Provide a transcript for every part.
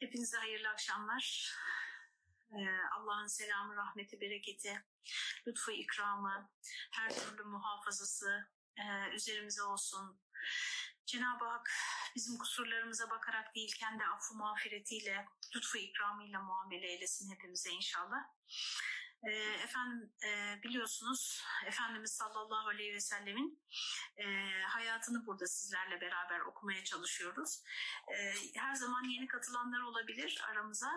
Hepinize hayırlı akşamlar. Ee, Allah'ın selamı, rahmeti, bereketi, lütfu, ikramı, her türlü muhafazası e, üzerimize olsun. Cenab-ı Hak bizim kusurlarımıza bakarak değil kendi affı mağfiretiyle, lütfu ikramıyla muamele eylesin hepimize inşallah. E, efendim e, biliyorsunuz Efendimiz sallallahu aleyhi ve sellemin e, hayatını burada sizlerle beraber okumaya çalışıyoruz. E, her zaman yeni katılanlar olabilir aramıza.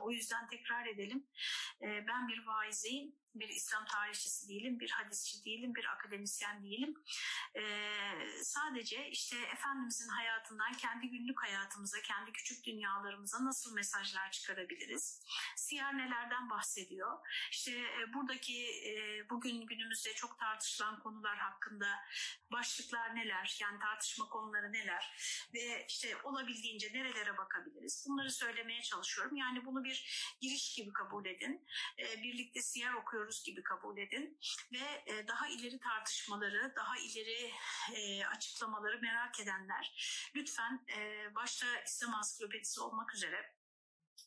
O yüzden tekrar edelim. E, ben bir vaizeyim, bir İslam tarihçisi değilim, bir hadisçi değilim, bir akademisyen değilim. Ee, sadece işte Efendimizin hayatından kendi günlük hayatımıza, kendi küçük dünyalarımıza nasıl mesajlar çıkarabiliriz? Siyer nelerden bahsediyor? İşte e, buradaki e, bugün günümüzde çok tartışılan konular hakkında başlıklar neler? Yani tartışma konuları neler? Ve işte olabildiğince nerelere bakabiliriz? Bunları söylemeye çalışıyorum. Yani bunu bir giriş gibi kabul edin. E, birlikte siyer okuyoruz gibi kabul edin. Ve e, daha ileri tartışmaları, daha ileri e, açıklamaları merak edenler lütfen e, başta İslam Ansiklopedisi olmak üzere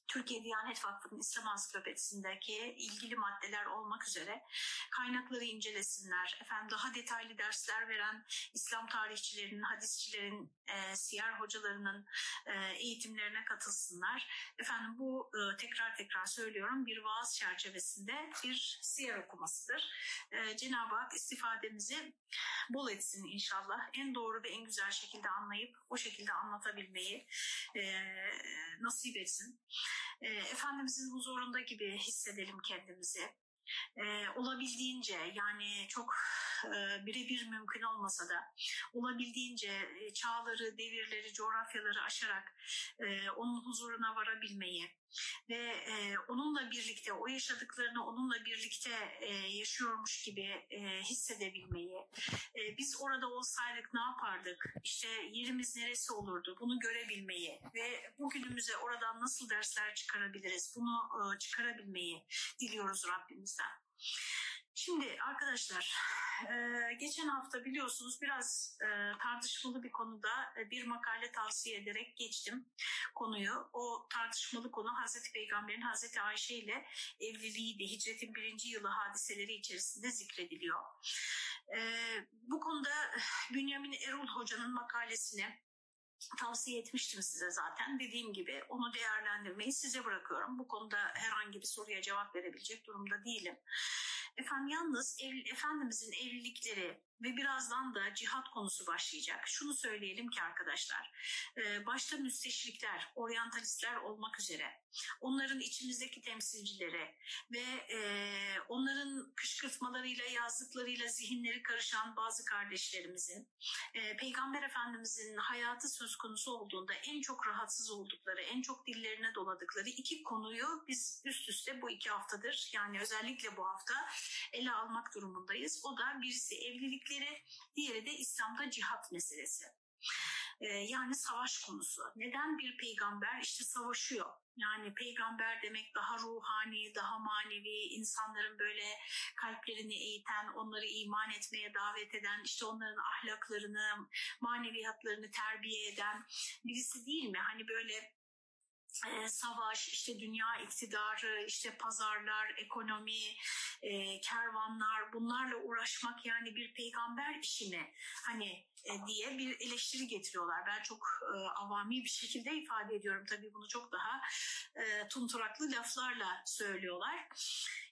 Türkiye Diyanet Vakfı'nın İslam Ansiklopedisindeki ilgili maddeler olmak üzere kaynakları incelesinler. Efendim daha detaylı dersler veren İslam tarihçilerinin, hadisçilerin, e, siyer hocalarının e, eğitimlerine katılsınlar. Efendim bu e, tekrar tekrar söylüyorum bir vaaz çerçevesinde bir siyer okumasıdır. E, Cenab-ı Hak istifademizi bol etsin inşallah. En doğru ve en güzel şekilde anlayıp o şekilde anlatabilmeyi e, nasip etsin. E, Efendimizin huzurunda gibi hissedelim kendimizi. E, olabildiğince yani çok e, birebir mümkün olmasa da olabildiğince e, çağları, devirleri, coğrafyaları aşarak e, onun huzuruna varabilmeyi ve e, onunla birlikte o yaşadıklarını onunla birlikte e, yaşıyormuş gibi e, hissedebilmeyi, e, biz orada olsaydık ne yapardık, işte yerimiz neresi olurdu? Bunu görebilmeyi ve bugünümüze oradan nasıl dersler çıkarabiliriz? Bunu e, çıkarabilmeyi diliyoruz Rabbimizden. Şimdi arkadaşlar e, geçen hafta biliyorsunuz biraz e, tartışmalı bir konuda e, bir makale tavsiye ederek geçtim konuyu. O tartışmalı konu Hazreti Peygamber'in Hazreti Ayşe ile evliliğiydi. Hicretin birinci yılı hadiseleri içerisinde zikrediliyor. E, bu konuda Bünyamin Erol Hoca'nın makalesini tavsiye etmiştim size zaten. Dediğim gibi onu değerlendirmeyi size bırakıyorum. Bu konuda herhangi bir soruya cevap verebilecek durumda değilim. Efendim yalnız ev, Efendimizin evlilikleri ve birazdan da cihat konusu başlayacak. Şunu söyleyelim ki arkadaşlar, e, başta müsteşrikler, oryantalistler olmak üzere onların içimizdeki temsilcileri ve e, onların kışkırtmalarıyla, yazdıklarıyla zihinleri karışan bazı kardeşlerimizin e, Peygamber Efendimizin hayatı söz konusu olduğunda en çok rahatsız oldukları, en çok dillerine doladıkları iki konuyu biz üst üste bu iki haftadır yani özellikle bu hafta ele almak durumundayız. O da birisi evlilikleri, diğeri de İslam'da cihat meselesi. Ee, yani savaş konusu. Neden bir peygamber işte savaşıyor? Yani peygamber demek daha ruhani, daha manevi, insanların böyle kalplerini eğiten, onları iman etmeye davet eden, işte onların ahlaklarını, maneviyatlarını terbiye eden birisi değil mi? Hani böyle e, savaş, işte dünya iktidarı, işte pazarlar, ekonomi, e, kervanlar bunlarla uğraşmak yani bir peygamber işi mi? Hani e, diye bir eleştiri getiriyorlar. Ben çok e, avami bir şekilde ifade ediyorum. Tabii bunu çok daha e, tunturaklı laflarla söylüyorlar.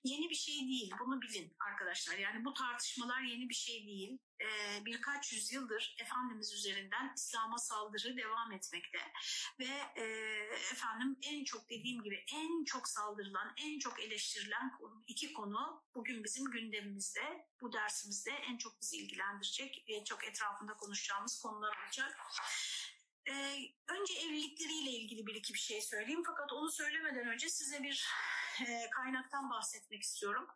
Yeni bir şey değil. Bunu bilin arkadaşlar. Yani bu tartışmalar yeni bir şey değil. E, birkaç yüzyıldır Efendimiz üzerinden İslam'a saldırı devam etmekte. Ve e, efendim en çok dediğim gibi en çok saldırılan, en çok eleştirilen iki konu bugün bizim gündemimizde. Bu dersimizde en çok bizi ilgilendirecek, en çok etrafında konuşacağımız konular olacak. Ee, önce evlilikleriyle ilgili bir iki bir şey söyleyeyim. Fakat onu söylemeden önce size bir e, kaynaktan bahsetmek istiyorum.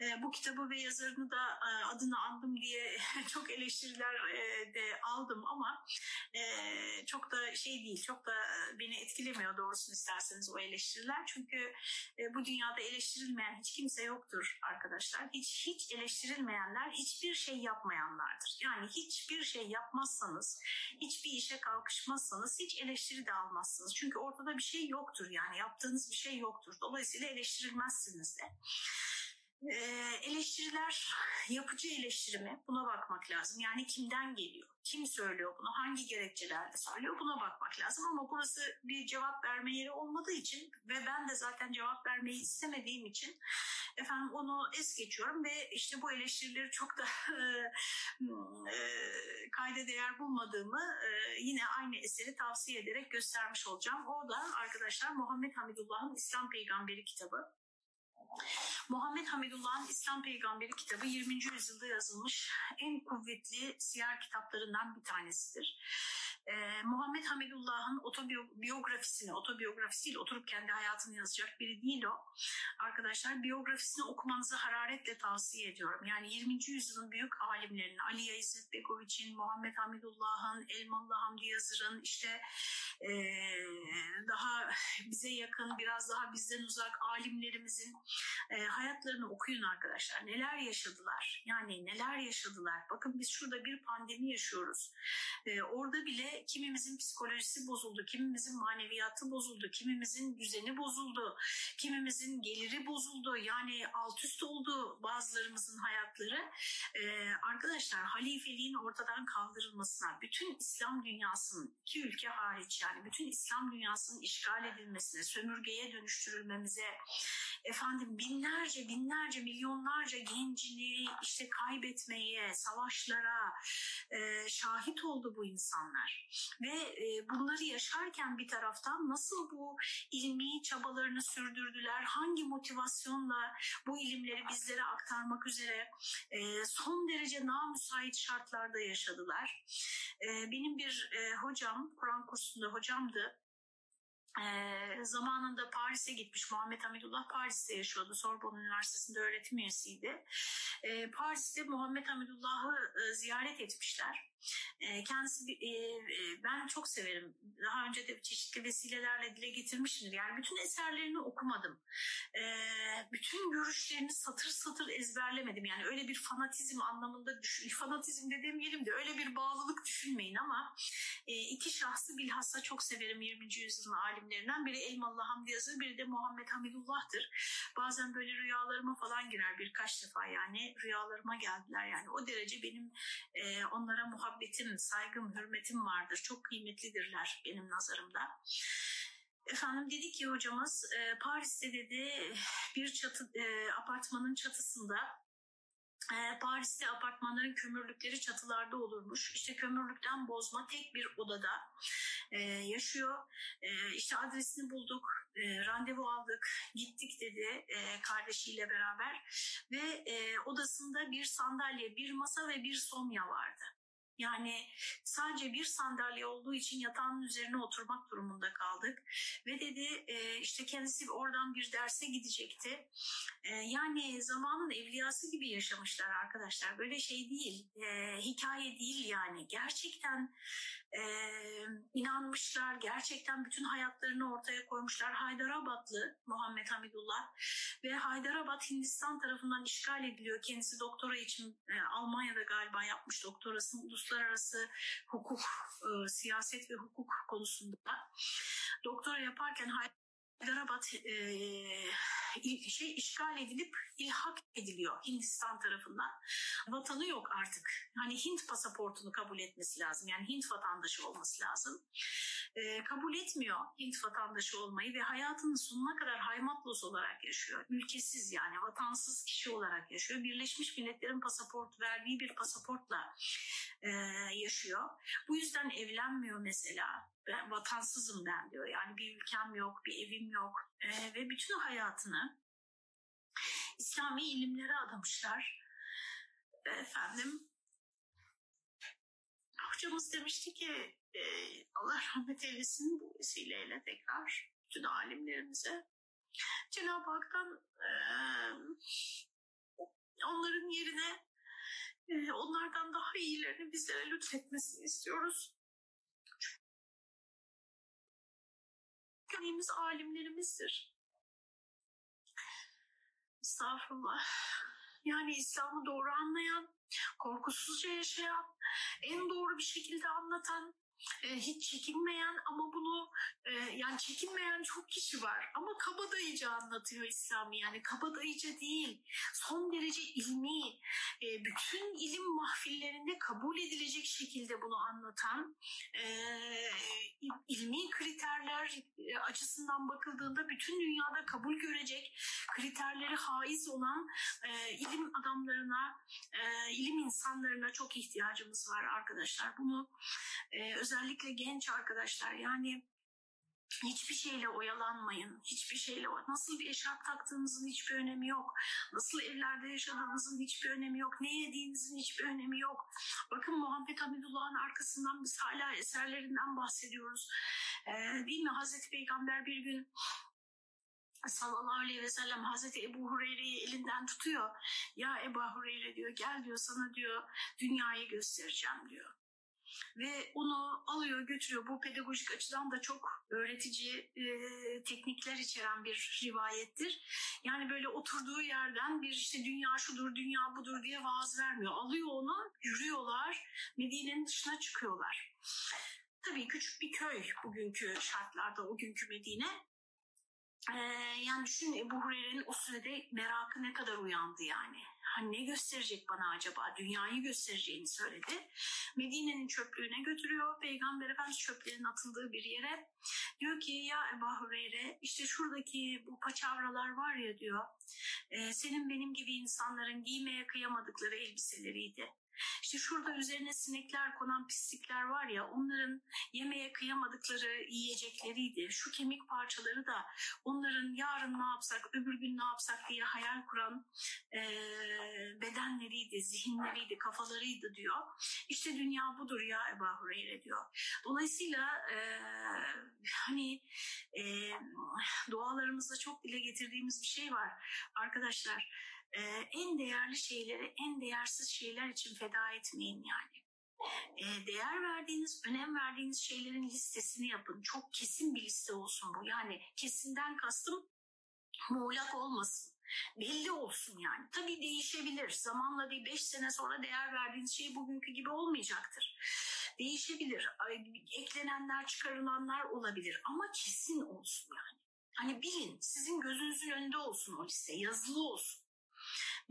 E, bu kitabı ve yazarını da e, adını andım diye çok eleştiriler e, de aldım ama e, çok da şey değil, çok da beni etkilemiyor doğrusunu isterseniz o eleştiriler. Çünkü bu dünyada eleştirilmeyen hiç kimse yoktur arkadaşlar. Hiç hiç eleştirilmeyenler hiçbir şey yapmayanlardır. Yani hiçbir şey yapmazsanız, hiçbir işe kalkışmazsanız hiç eleştiri de almazsınız. Çünkü ortada bir şey yoktur yani yaptığınız bir şey yoktur. Dolayısıyla eleştirilmezsiniz de. Ee, eleştiriler yapıcı eleştiri mi? Buna bakmak lazım. Yani kimden geliyor? Kim söylüyor bunu? Hangi gerekçelerle söylüyor? Buna bakmak lazım. Ama burası bir cevap verme yeri olmadığı için ve ben de zaten cevap vermeyi istemediğim için efendim onu es geçiyorum ve işte bu eleştirileri çok da e, kayda değer bulmadığımı e, yine aynı eseri tavsiye ederek göstermiş olacağım. O da arkadaşlar Muhammed Hamidullah'ın İslam Peygamberi kitabı. Muhammed Hamidullah'ın İslam Peygamberi kitabı 20. yüzyılda yazılmış en kuvvetli siyer kitaplarından bir tanesidir. Ee, Muhammed Hamidullah'ın otobiyografisini, otobiyografisiyle oturup kendi hayatını yazacak biri değil o. Arkadaşlar biyografisini okumanızı hararetle tavsiye ediyorum. Yani 20. yüzyılın büyük alimlerinin Ali İzzet Begoviç'in, Muhammed Hamidullah'ın, Elmalı Hamdi Yazır'ın işte e, daha bize yakın, biraz daha bizden uzak alimlerimizin e, hayatlarını okuyun arkadaşlar. Neler yaşadılar? Yani neler yaşadılar? Bakın biz şurada bir pandemi yaşıyoruz. E, orada bile kimimizin psikolojisi bozuldu, kimimizin maneviyatı bozuldu, kimimizin düzeni bozuldu, kimimizin geliri bozuldu. Yani alt üst oldu bazılarımızın hayatları. E, arkadaşlar halifeliğin ortadan kaldırılmasına, bütün İslam dünyasının iki ülke hariç yani bütün İslam dünyasının işgal edilmesine, sömürgeye dönüştürülmemize, efendim binlerce binlerce milyonlarca gencini işte kaybetmeye, savaşlara e, şahit oldu bu insanlar. Ve e, bunları yaşarken bir taraftan nasıl bu ilmi çabalarını sürdürdüler, hangi motivasyonla bu ilimleri bizlere aktarmak üzere e, son derece namüsait şartlarda yaşadılar. E, benim bir e, hocam, Kur'an kursunda hocamdı e, zamanında Paris'e gitmiş Muhammed Hamidullah Paris'te yaşıyordu. Sorbonne Üniversitesi'nde öğretim üyesiydi. E, Paris'te Muhammed Hamidullah'ı e, ziyaret etmişler. E, kendisi e, e, ben çok severim. Daha önce de çeşitli vesilelerle dile getirmişimdir. Yani bütün eserlerini okumadım. bütün görüşlerini satır satır ezberlemedim. Yani öyle bir fanatizm anlamında düşün, fanatizm de demeyelim de öyle bir bağlılık düşünmeyin ama iki şahsı bilhassa çok severim 20. yüzyılın alimlerinden. Biri Elmalı Hamdi Yazır, biri de Muhammed Hamidullah'tır. Bazen böyle rüyalarıma falan girer birkaç defa yani rüyalarıma geldiler yani o derece benim onlara muhabbet muhabbetim, saygım, hürmetim vardır. Çok kıymetlidirler benim nazarımda. Efendim dedi ki hocamız e, Paris'te dedi bir çatı e, apartmanın çatısında e, Paris'te apartmanların kömürlükleri çatılarda olurmuş. İşte kömürlükten bozma tek bir odada yaşıyor. E, işte adresini bulduk, randevu aldık, gittik dedi kardeşiyle beraber ve odasında bir sandalye, bir masa ve bir somya vardı. Yani sadece bir sandalye olduğu için yatağın üzerine oturmak durumunda kaldık. Ve dedi e, işte kendisi oradan bir derse gidecekti. E, yani zamanın evliyası gibi yaşamışlar arkadaşlar. Böyle şey değil, e, hikaye değil yani. Gerçekten e, inanmışlar, gerçekten bütün hayatlarını ortaya koymuşlar. Haydarabadlı Muhammed Hamidullah ve Haydarabad Hindistan tarafından işgal ediliyor. Kendisi doktora için e, Almanya'da galiba yapmış doktorasını uluslararası hukuk, e, siyaset ve hukuk konusunda. Doktora yaparken Hyderabad e, şey işgal edilip ilhak ediliyor Hindistan tarafından. Vatanı yok artık. Hani Hint pasaportunu kabul etmesi lazım. Yani Hint vatandaşı olması lazım. E, kabul etmiyor Hint vatandaşı olmayı ve hayatının sonuna kadar haymatlos olarak yaşıyor. Ülkesiz yani vatansız kişi olarak yaşıyor. Birleşmiş Milletler'in pasaport verdiği bir pasaportla e, yaşıyor. Bu yüzden evlenmiyor mesela ben vatansızım ben diyor. Yani bir ülkem yok, bir evim yok e, ve bütün hayatını İslami ilimlere adamışlar. Efendim hocamız demişti ki e, Allah rahmet eylesin bu vesileyle tekrar bütün alimlerimize Cenab-ı Hak'tan e, onların yerine e, onlardan daha iyilerini bizlere lütfetmesini istiyoruz. Güvenliğimiz alimlerimizdir. Estağfurullah. Yani İslam'ı doğru anlayan, korkusuzca yaşayan, en doğru bir şekilde anlatan, e, hiç çekinmeyen ama bunu e, yani çekinmeyen çok kişi var. Ama kabadayıcı anlatıyor İslam'ı yani kabadayıcı değil son derece ilmi e, bütün ilim mahfillerinde kabul edilecek şekilde bunu anlatan e, ilmi kriterler açısından bakıldığında bütün dünyada kabul görecek kriterleri haiz olan ilim adamlarına ilim insanlarına çok ihtiyacımız var arkadaşlar. Bunu e, özellikle genç arkadaşlar yani Hiçbir şeyle oyalanmayın. Hiçbir şeyle nasıl bir eşarp taktığınızın hiçbir önemi yok. Nasıl evlerde yaşadığınızın hiçbir önemi yok. Ne yediğinizin hiçbir önemi yok. Bakın Muhammed Hamidullah'ın arkasından biz hala eserlerinden bahsediyoruz. Ee, değil mi? Hazreti Peygamber bir gün sallallahu aleyhi ve sellem Hazreti Ebu Hureyre'yi elinden tutuyor. Ya Ebu Hureyre diyor gel diyor sana diyor dünyayı göstereceğim diyor ve onu alıyor götürüyor. Bu pedagojik açıdan da çok öğretici e, teknikler içeren bir rivayettir. Yani böyle oturduğu yerden bir işte dünya şudur, dünya budur diye vaaz vermiyor. Alıyor onu, yürüyorlar, Medine'nin dışına çıkıyorlar. Tabii küçük bir köy bugünkü şartlarda, o günkü Medine. Ee, yani düşün Ebu Hureyre'nin o sürede merakı ne kadar uyandı yani hani ne gösterecek bana acaba dünyayı göstereceğini söyledi. Medine'nin çöplüğüne götürüyor. Peygamber Efendimiz çöplerin atıldığı bir yere. Diyor ki ya Ebu Hureyre işte şuradaki bu paçavralar var ya diyor. E, senin benim gibi insanların giymeye kıyamadıkları elbiseleriydi. İşte şurada üzerine sinekler konan pislikler var ya onların yemeye kıyamadıkları yiyecekleriydi. Şu kemik parçaları da onların yarın ne yapsak, öbür gün ne yapsak diye hayal kuran e, bedenleriydi, zihinleriydi, kafalarıydı diyor. İşte dünya budur ya Ebu Hureyre diyor. Dolayısıyla e, hani e, dualarımızda çok dile getirdiğimiz bir şey var arkadaşlar e, en değerli şeyleri en değersiz şeyler için feda etmeyin yani. E, değer verdiğiniz, önem verdiğiniz şeylerin listesini yapın. Çok kesin bir liste olsun bu. Yani kesinden kastım muğlak olmasın. Belli olsun yani. Tabii değişebilir. Zamanla bir beş sene sonra değer verdiğiniz şey bugünkü gibi olmayacaktır. Değişebilir. Eklenenler, çıkarılanlar olabilir. Ama kesin olsun yani. Hani bilin, sizin gözünüzün önünde olsun o liste, yazılı olsun.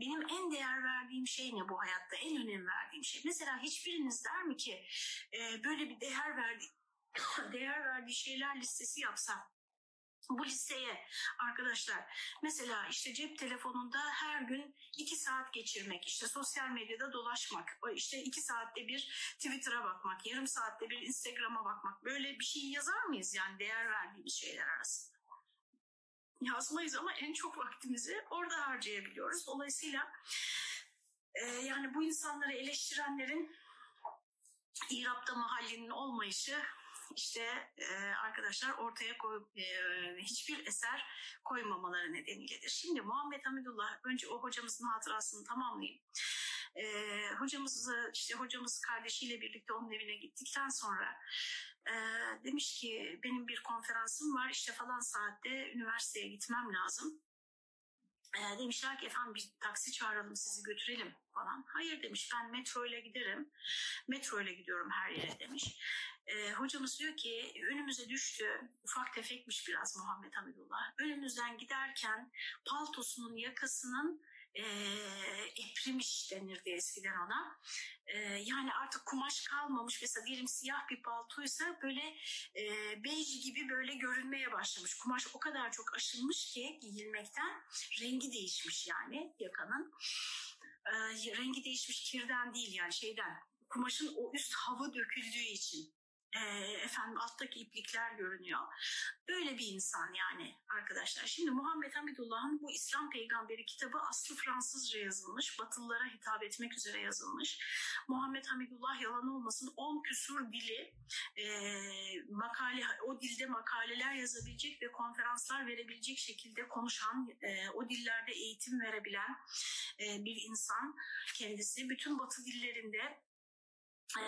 Benim en değer verdiğim şey ne bu hayatta? En önem verdiğim şey. Mesela hiçbiriniz der mi ki e, böyle bir değer verdiği değer verdiği şeyler listesi yapsam bu listeye arkadaşlar mesela işte cep telefonunda her gün iki saat geçirmek, işte sosyal medyada dolaşmak, işte iki saatte bir Twitter'a bakmak, yarım saatte bir Instagram'a bakmak böyle bir şey yazar mıyız yani değer verdiğimiz şeyler arasında? Yazmayız ama en çok vaktimizi orada harcayabiliyoruz. Dolayısıyla e, yani bu insanları eleştirenlerin İrab'da mahallinin olmayışı işte e, arkadaşlar ortaya koy, e, hiçbir eser koymamaları nedeniyledir. Şimdi Muhammed Hamidullah önce o hocamızın hatırasını tamamlayayım. E, hocamızı işte hocamız kardeşiyle birlikte onun evine gittikten sonra e, demiş ki benim bir konferansım var işte falan saatte üniversiteye gitmem lazım. E, demişler ki efendim bir taksi çağıralım sizi götürelim falan. Hayır demiş ben metro ile giderim. Metro ile gidiyorum her yere demiş. E, hocamız diyor ki önümüze düştü. Ufak tefekmiş biraz Muhammed Hamidullah. Önümüzden giderken paltosunun yakasının e, eprimiş denirdi eskiden ona. E, yani artık kumaş kalmamış mesela diyelim siyah bir paltoysa böyle e, bej gibi böyle görünmeye başlamış. Kumaş o kadar çok aşınmış ki giyilmekten rengi değişmiş yani yakanın. E, rengi değişmiş kirden değil yani şeyden kumaşın o üst hava döküldüğü için e, efendim alttaki iplikler görünüyor. Böyle bir insan yani arkadaşlar. Şimdi Muhammed Hamidullah'ın bu İslam Peygamberi kitabı aslı Fransızca yazılmış. Batılılara hitap etmek üzere yazılmış. Muhammed Hamidullah yalan olmasın 10 küsur dili e, makale o dilde makaleler yazabilecek ve konferanslar verebilecek şekilde konuşan e, o dillerde eğitim verebilen e, bir insan kendisi. Bütün batı dillerinde e,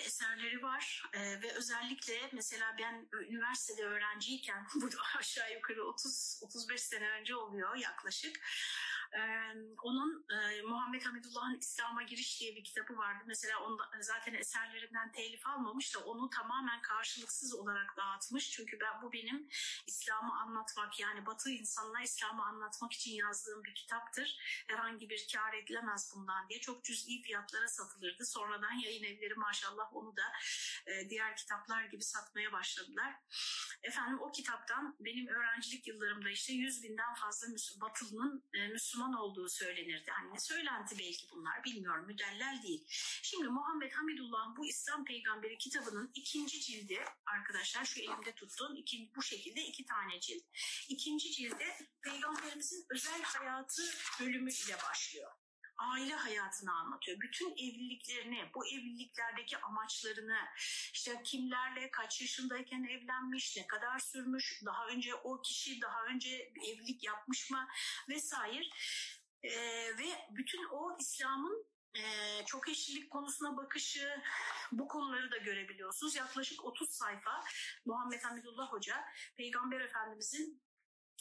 eserleri var. E, ve özellikle mesela ben üniversitede öğrenciyken bu aşağı yukarı 30-35 sene önce oluyor yaklaşık onun e, Muhammed Hamidullah'ın İslam'a Giriş diye bir kitabı vardı. Mesela onda, zaten eserlerinden telif almamış da onu tamamen karşılıksız olarak dağıtmış. Çünkü ben bu benim İslam'ı anlatmak yani Batı insanına İslam'ı anlatmak için yazdığım bir kitaptır. Herhangi bir kar edilemez bundan diye çok cüz'i fiyatlara satılırdı. Sonradan yayın evleri maşallah onu da e, diğer kitaplar gibi satmaya başladılar. Efendim o kitaptan benim öğrencilik yıllarımda işte 100 binden fazla Batılı'nın e, Müslüman Müslüman olduğu söylenirdi. Hani söylenti belki bunlar bilmiyorum müdellel değil. Şimdi Muhammed Hamidullah'ın bu İslam Peygamberi kitabının ikinci cildi arkadaşlar şu elimde tuttuğum iki, bu şekilde iki tane cilt. İkinci cilde Peygamberimizin özel hayatı bölümü ile başlıyor aile hayatını anlatıyor. Bütün evliliklerini, bu evliliklerdeki amaçlarını, işte kimlerle, kaç yaşındayken evlenmiş, ne kadar sürmüş, daha önce o kişi daha önce evlilik yapmış mı vesaire. Ee, ve bütün o İslam'ın e, çok eşlilik konusuna bakışı bu konuları da görebiliyorsunuz. Yaklaşık 30 sayfa Muhammed Hamidullah Hoca Peygamber Efendimizin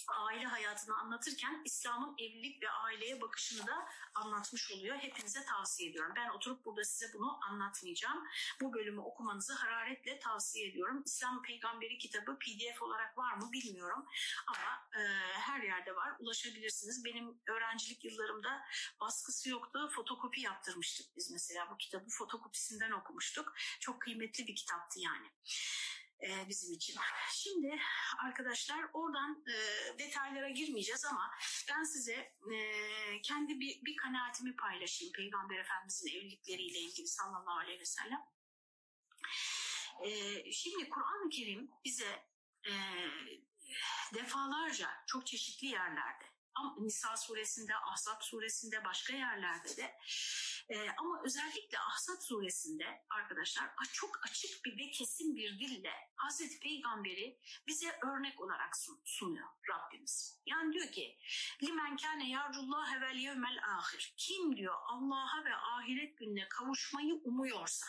aile hayatını anlatırken İslam'ın evlilik ve aileye bakışını da anlatmış oluyor. Hepinize tavsiye ediyorum. Ben oturup burada size bunu anlatmayacağım. Bu bölümü okumanızı hararetle tavsiye ediyorum. İslam Peygamberi kitabı PDF olarak var mı bilmiyorum ama e, her yerde var. Ulaşabilirsiniz. Benim öğrencilik yıllarımda baskısı yoktu. Fotokopi yaptırmıştık biz mesela. Bu kitabı fotokopisinden okumuştuk. Çok kıymetli bir kitaptı yani e, bizim için. Şimdi arkadaşlar oradan e, detaylara girmeyeceğiz ama ben size e, kendi bir, bir kanaatimi paylaşayım Peygamber Efendimizin evlilikleriyle ilgili sallallahu aleyhi ve sellem. E, şimdi Kur'an-ı Kerim bize e, defalarca çok çeşitli yerlerde Nisa suresinde, Ahzab suresinde, başka yerlerde de e, ama özellikle Ahzab suresinde arkadaşlar çok açık bir ve kesin bir dille Hazreti Peygamberi bize örnek olarak sunuyor Rabbimiz. Yani diyor ki limen kâne yarcullah vel yevmel ahir. Kim diyor Allah'a ve ahiret gününe kavuşmayı umuyorsa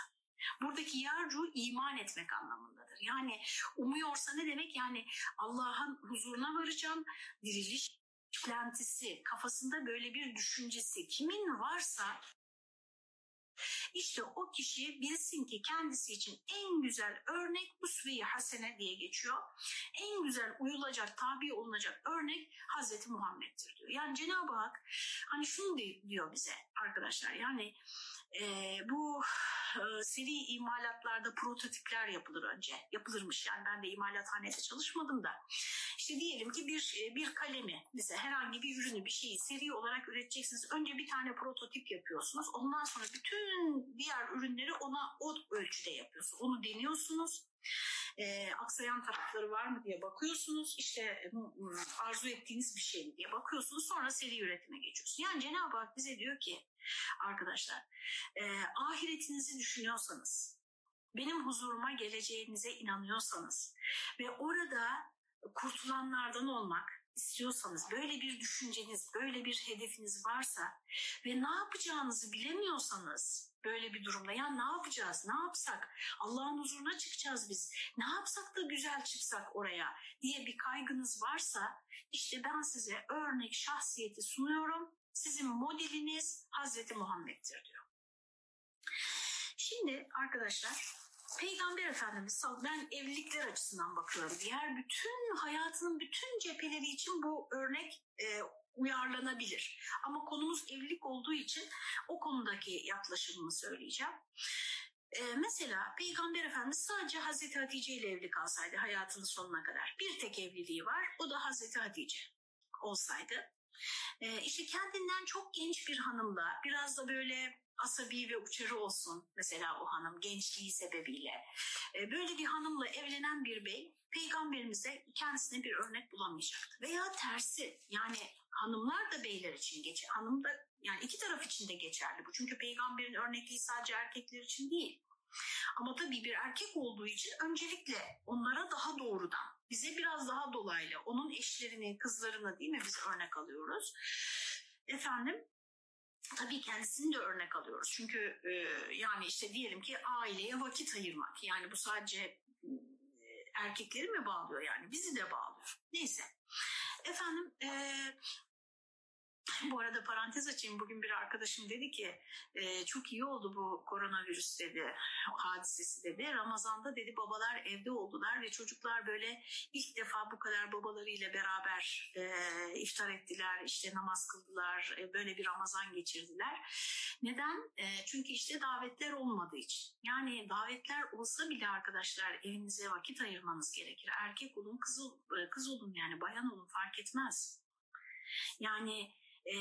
Buradaki yarcu iman etmek anlamındadır. Yani umuyorsa ne demek? Yani Allah'ın huzuruna varacağım, diriliş beklentisi, kafasında böyle bir düşüncesi kimin varsa işte o kişi bilsin ki kendisi için en güzel örnek usve-i hasene diye geçiyor. En güzel uyulacak, tabi olunacak örnek Hazreti Muhammed'dir diyor. Yani Cenab-ı Hak hani şunu diyor bize arkadaşlar yani e, bu e, seri imalatlarda prototipler yapılır önce. Yapılırmış yani ben de imalathanede çalışmadım da. İşte diyelim ki bir e, bir kalemi mesela herhangi bir ürünü bir şeyi seri olarak üreteceksiniz. Önce bir tane prototip yapıyorsunuz. Ondan sonra bütün diğer ürünleri ona o ölçüde yapıyorsunuz. Onu deniyorsunuz e, aksayan tarafları var mı diye bakıyorsunuz. İşte arzu ettiğiniz bir şey mi diye bakıyorsunuz. Sonra seri üretime geçiyorsunuz. Yani Cenab-ı Hak bize diyor ki arkadaşlar e, ahiretinizi düşünüyorsanız benim huzuruma geleceğinize inanıyorsanız ve orada kurtulanlardan olmak istiyorsanız, böyle bir düşünceniz, böyle bir hedefiniz varsa ve ne yapacağınızı bilemiyorsanız böyle bir durumda ya ne yapacağız, ne yapsak, Allah'ın huzuruna çıkacağız biz, ne yapsak da güzel çıksak oraya diye bir kaygınız varsa işte ben size örnek şahsiyeti sunuyorum. Sizin modeliniz Hazreti Muhammed'dir diyor. Şimdi arkadaşlar Peygamber Efendimiz ben evlilikler açısından bakıyorum. Diğer bütün hayatının bütün cepheleri için bu örnek e, uyarlanabilir. Ama konumuz evlilik olduğu için o konudaki yaklaşımımı söyleyeceğim. Ee, mesela Peygamber Efendimiz sadece Hazreti Hatice ile evli kalsaydı hayatının sonuna kadar. Bir tek evliliği var o da Hazreti Hatice olsaydı. Ee, işte kendinden çok genç bir hanımla biraz da böyle asabi ve uçarı olsun mesela o hanım gençliği sebebiyle. E, böyle bir hanımla evlenen bir bey peygamberimize kendisine bir örnek bulamayacaktı. Veya tersi yani hanımlar da beyler için geçer. Hanım da yani iki taraf için de geçerli bu. Çünkü peygamberin örnekliği sadece erkekler için değil. Ama tabii bir erkek olduğu için öncelikle onlara daha doğrudan, bize biraz daha dolaylı, onun eşlerini, kızlarını değil mi biz örnek alıyoruz. Efendim tabii kendisini de örnek alıyoruz. Çünkü e, yani işte diyelim ki aileye vakit ayırmak. Yani bu sadece e, erkekleri mi bağlıyor yani bizi de bağlıyor. Neyse. Efendim e, bu arada parantez açayım. Bugün bir arkadaşım dedi ki e, çok iyi oldu bu koronavirüs dedi, hadisesi dedi. Ramazan'da dedi babalar evde oldular ve çocuklar böyle ilk defa bu kadar babalarıyla beraber e, iftar ettiler, işte namaz kıldılar, e, böyle bir Ramazan geçirdiler. Neden? E, çünkü işte davetler olmadığı için. Yani davetler olsa bile arkadaşlar evinize vakit ayırmanız gerekir. Erkek olun, kız, kız olun yani bayan olun fark etmez. Yani e,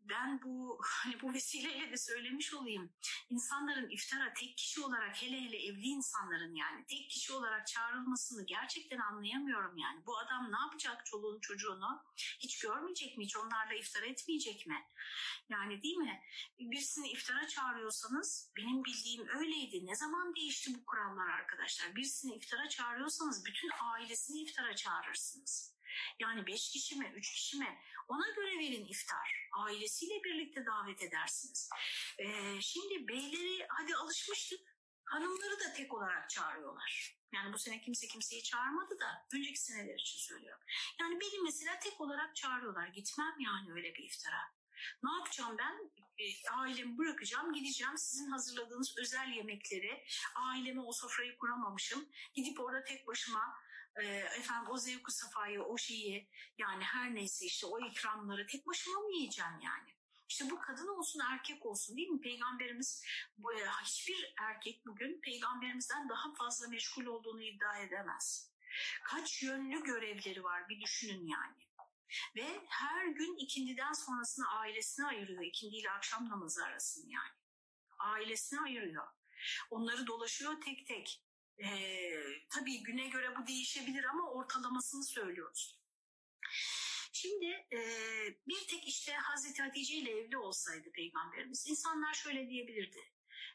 ben bu hani bu vesileyle de söylemiş olayım. İnsanların iftara tek kişi olarak hele hele evli insanların yani tek kişi olarak çağrılmasını gerçekten anlayamıyorum yani. Bu adam ne yapacak çoluğunu çocuğunu? Hiç görmeyecek mi? Hiç onlarla iftar etmeyecek mi? Yani değil mi? Birisini iftara çağırıyorsanız benim bildiğim öyleydi. Ne zaman değişti bu kurallar arkadaşlar? Birisini iftara çağırıyorsanız bütün ailesini iftara çağırırsınız. Yani beş kişi mi, üç kişi mi? Ona göre verin iftar. Ailesiyle birlikte davet edersiniz. Ee, şimdi beyleri hadi alışmıştık. Hanımları da tek olarak çağırıyorlar. Yani bu sene kimse kimseyi çağırmadı da önceki seneler için söylüyorum. Yani beni mesela tek olarak çağırıyorlar. Gitmem yani öyle bir iftara. Ne yapacağım ben? E, ailemi bırakacağım, gideceğim. Sizin hazırladığınız özel yemekleri, aileme o sofrayı kuramamışım. Gidip orada tek başıma e, efendim o zevku safayı, o şeyi yani her neyse işte o ikramları tek başıma mı yiyeceğim yani? İşte bu kadın olsun erkek olsun değil mi? Peygamberimiz e, hiçbir erkek bugün peygamberimizden daha fazla meşgul olduğunu iddia edemez. Kaç yönlü görevleri var bir düşünün yani. Ve her gün ikindiden sonrasını ailesine ayırıyor. İkindi ile akşam namazı arasını yani. Ailesine ayırıyor. Onları dolaşıyor tek tek. Ee, tabii güne göre bu değişebilir ama ortalamasını söylüyoruz. Şimdi e, bir tek işte Hazreti Hatice ile evli olsaydı peygamberimiz insanlar şöyle diyebilirdi.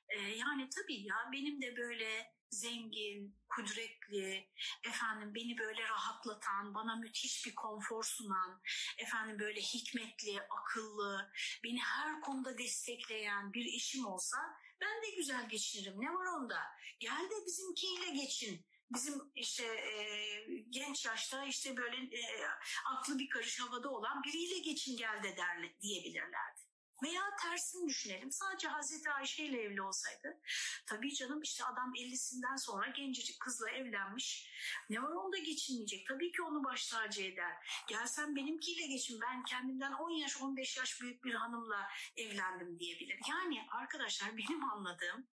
E, yani tabii ya benim de böyle zengin, kudretli, efendim beni böyle rahatlatan, bana müthiş bir konfor sunan, efendim böyle hikmetli, akıllı, beni her konuda destekleyen bir eşim olsa ben de güzel geçinirim. Ne var onda? Gel de bizimkiyle geçin. Bizim işte e, genç yaşta işte böyle e, aklı bir karış havada olan biriyle geçin gel de der, diyebilirlerdi. Veya tersini düşünelim. Sadece Hazreti Ayşe ile evli olsaydı. Tabii canım işte adam 50'sinden sonra gencecik kızla evlenmiş. Ne var onda geçinmeyecek. Tabii ki onu baş tacı eder. Gelsen benimkiyle geçin. Ben kendimden 10 yaş 15 yaş büyük bir hanımla evlendim diyebilir. Yani arkadaşlar benim anladığım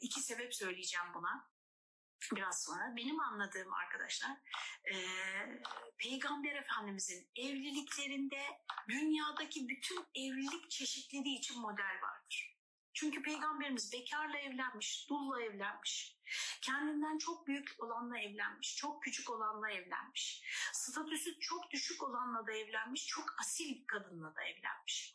iki sebep söyleyeceğim buna biraz sonra benim anladığım arkadaşlar e, Peygamber Efendimizin evliliklerinde dünyadaki bütün evlilik çeşitliliği için model vardır. Çünkü Peygamberimiz bekarla evlenmiş, dulla evlenmiş, Kendinden çok büyük olanla evlenmiş, çok küçük olanla evlenmiş. Statüsü çok düşük olanla da evlenmiş, çok asil bir kadınla da evlenmiş.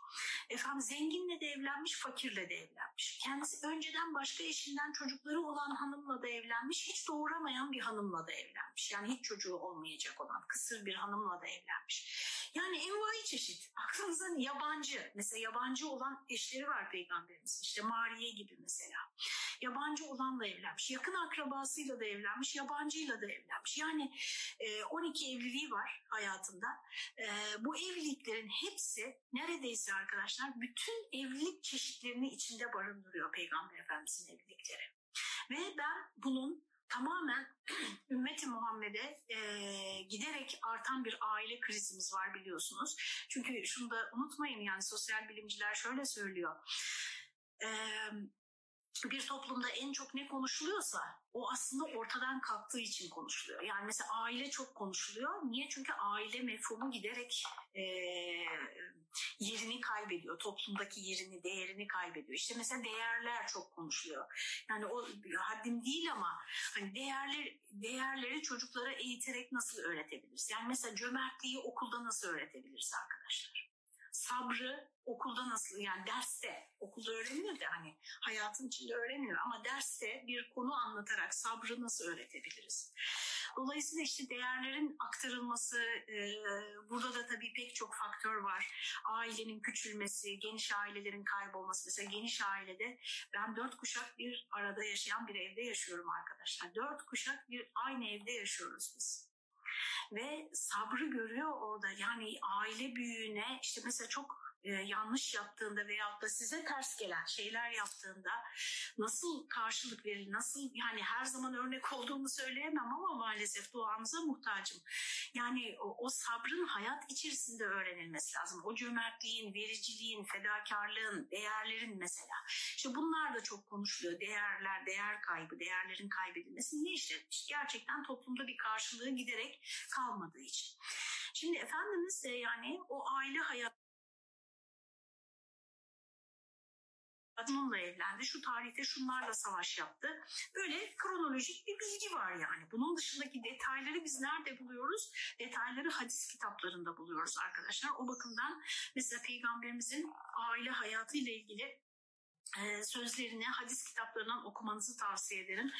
Efendim zenginle de evlenmiş, fakirle de evlenmiş. Kendisi önceden başka eşinden çocukları olan hanımla da evlenmiş, hiç doğuramayan bir hanımla da evlenmiş. Yani hiç çocuğu olmayacak olan kısır bir hanımla da evlenmiş. Yani envai çeşit. Aklınıza yabancı, mesela yabancı olan eşleri var peygamberimiz. İşte Mariye gibi mesela. Yabancı olanla evlenmiş yakın akrabasıyla da evlenmiş, yabancıyla da evlenmiş. Yani e, 12 evliliği var hayatında. E, bu evliliklerin hepsi neredeyse arkadaşlar bütün evlilik çeşitlerini içinde barındırıyor Peygamber Efendimiz'in evlilikleri. Ve ben bunun tamamen ümmeti Muhammed'e e, giderek artan bir aile krizimiz var biliyorsunuz. Çünkü şunu da unutmayın yani sosyal bilimciler şöyle söylüyor. E, bir toplumda en çok ne konuşuluyorsa o aslında ortadan kalktığı için konuşuluyor. Yani mesela aile çok konuşuluyor. Niye? Çünkü aile mefhumu giderek e, yerini kaybediyor. Toplumdaki yerini, değerini kaybediyor. İşte mesela değerler çok konuşuluyor. Yani o haddim değil ama hani değerler, değerleri çocuklara eğiterek nasıl öğretebiliriz? Yani mesela cömertliği okulda nasıl öğretebiliriz arkadaşlar? Sabrı okulda nasıl yani derste okulda öğrenilir de hani hayatın içinde öğrenilir ama derste bir konu anlatarak sabrı nasıl öğretebiliriz? Dolayısıyla işte değerlerin aktarılması e, burada da tabii pek çok faktör var. Ailenin küçülmesi, geniş ailelerin kaybolması. Mesela geniş ailede ben dört kuşak bir arada yaşayan bir evde yaşıyorum arkadaşlar. Dört kuşak bir aynı evde yaşıyoruz biz ve sabrı görüyor orada. Yani aile büyüğüne işte mesela çok e, yanlış yaptığında veyahut da size ters gelen şeyler yaptığında nasıl karşılık verilir, nasıl yani her zaman örnek olduğumu söyleyemem ama maalesef duamıza muhtacım. Yani o, o sabrın hayat içerisinde öğrenilmesi lazım. O cömertliğin, vericiliğin, fedakarlığın, değerlerin mesela. İşte bunlar da çok konuşuluyor. Değerler, değer kaybı, değerlerin kaybedilmesi. Niye işte, gerçekten toplumda bir karşılığı giderek kalmadığı için. Şimdi Efendimiz de yani o aile hayat onunla evlendi, şu tarihte şunlarla savaş yaptı. Böyle kronolojik bir bilgi var yani. Bunun dışındaki detayları biz nerede buluyoruz? Detayları hadis kitaplarında buluyoruz arkadaşlar. O bakımdan mesela Peygamberimizin aile hayatı ile ilgili sözlerini hadis kitaplarından okumanızı tavsiye ederim.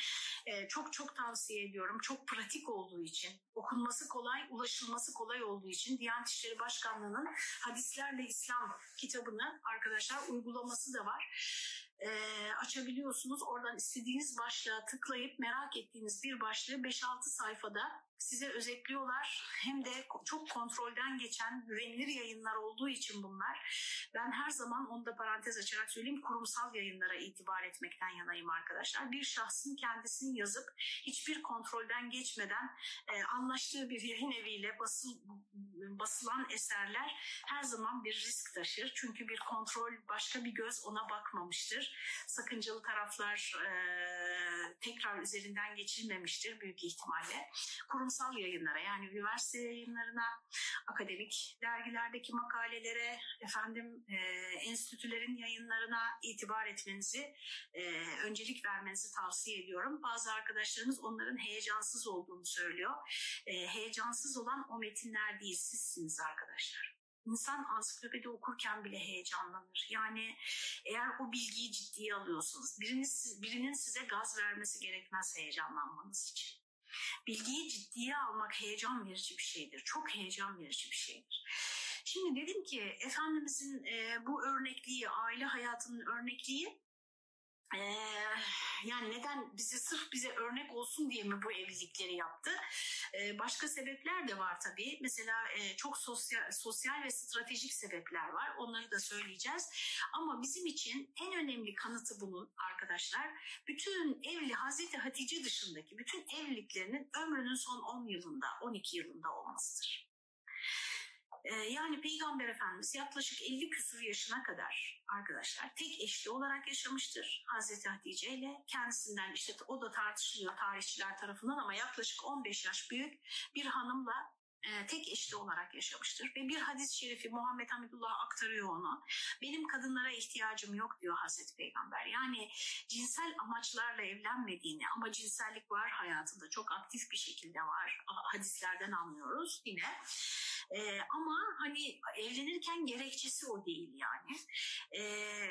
E, çok çok tavsiye ediyorum. Çok pratik olduğu için, okunması kolay, ulaşılması kolay olduğu için Diyanet İşleri Başkanlığı'nın Hadislerle İslam kitabını arkadaşlar uygulaması da var e, açabiliyorsunuz. Oradan istediğiniz başlığa tıklayıp merak ettiğiniz bir başlığı 5-6 sayfada size özetliyorlar. Hem de çok kontrolden geçen güvenilir yayınlar olduğu için bunlar. Ben her zaman onu da parantez açarak söyleyeyim kurumsal yayınlara itibar etmekten yanayım arkadaşlar. Bir şahsın kendisini yazıp hiçbir kontrolden geçmeden e, anlaştığı bir yayın eviyle basıl, basılan eserler her zaman bir risk taşır. Çünkü bir kontrol başka bir göz ona bakmamıştır. Sakıncalı taraflar e, tekrar üzerinden geçilmemiştir büyük ihtimalle. Kurumsal yayınlara yani üniversite yayınlarına, akademik dergilerdeki makalelere, efendim e, enstitülerin yayınlarına itibar etmenizi, e, öncelik vermenizi tavsiye ediyorum. Bazı arkadaşlarımız onların heyecansız olduğunu söylüyor. E, heyecansız olan o metinler değil, sizsiniz arkadaşlar. İnsan ansiklopedi okurken bile heyecanlanır. Yani eğer o bilgiyi ciddiye alıyorsunuz, biriniz, birinin size gaz vermesi gerekmez heyecanlanmanız için. Bilgiyi ciddiye almak heyecan verici bir şeydir. Çok heyecan verici bir şeydir. Şimdi dedim ki Efendimizin e, bu örnekliği, aile hayatının örnekliği ee, yani neden bize sırf bize örnek olsun diye mi bu evlilikleri yaptı? Ee, başka sebepler de var tabii. Mesela e, çok sosyal, sosyal ve stratejik sebepler var. Onları da söyleyeceğiz. Ama bizim için en önemli kanıtı bunun arkadaşlar. Bütün evli Hazreti Hatice dışındaki bütün evliliklerinin ömrünün son 10 yılında, 12 yılında olmasıdır. Ee, yani Peygamber Efendimiz yaklaşık 50 küsur yaşına kadar arkadaşlar tek eşli olarak yaşamıştır Hazreti Hatice ile. Kendisinden işte o da tartışılıyor tarihçiler tarafından ama yaklaşık 15 yaş büyük bir hanımla e, tek eşli olarak yaşamıştır. Ve bir hadis-i şerifi Muhammed Hamidullah aktarıyor onu. Benim kadınlara ihtiyacım yok diyor Hazreti Peygamber. Yani cinsel amaçlarla evlenmediğini ama cinsellik var hayatında çok aktif bir şekilde var. Hadislerden anlıyoruz yine. E, ama hani evlenirken gerekçesi o değil yani. E,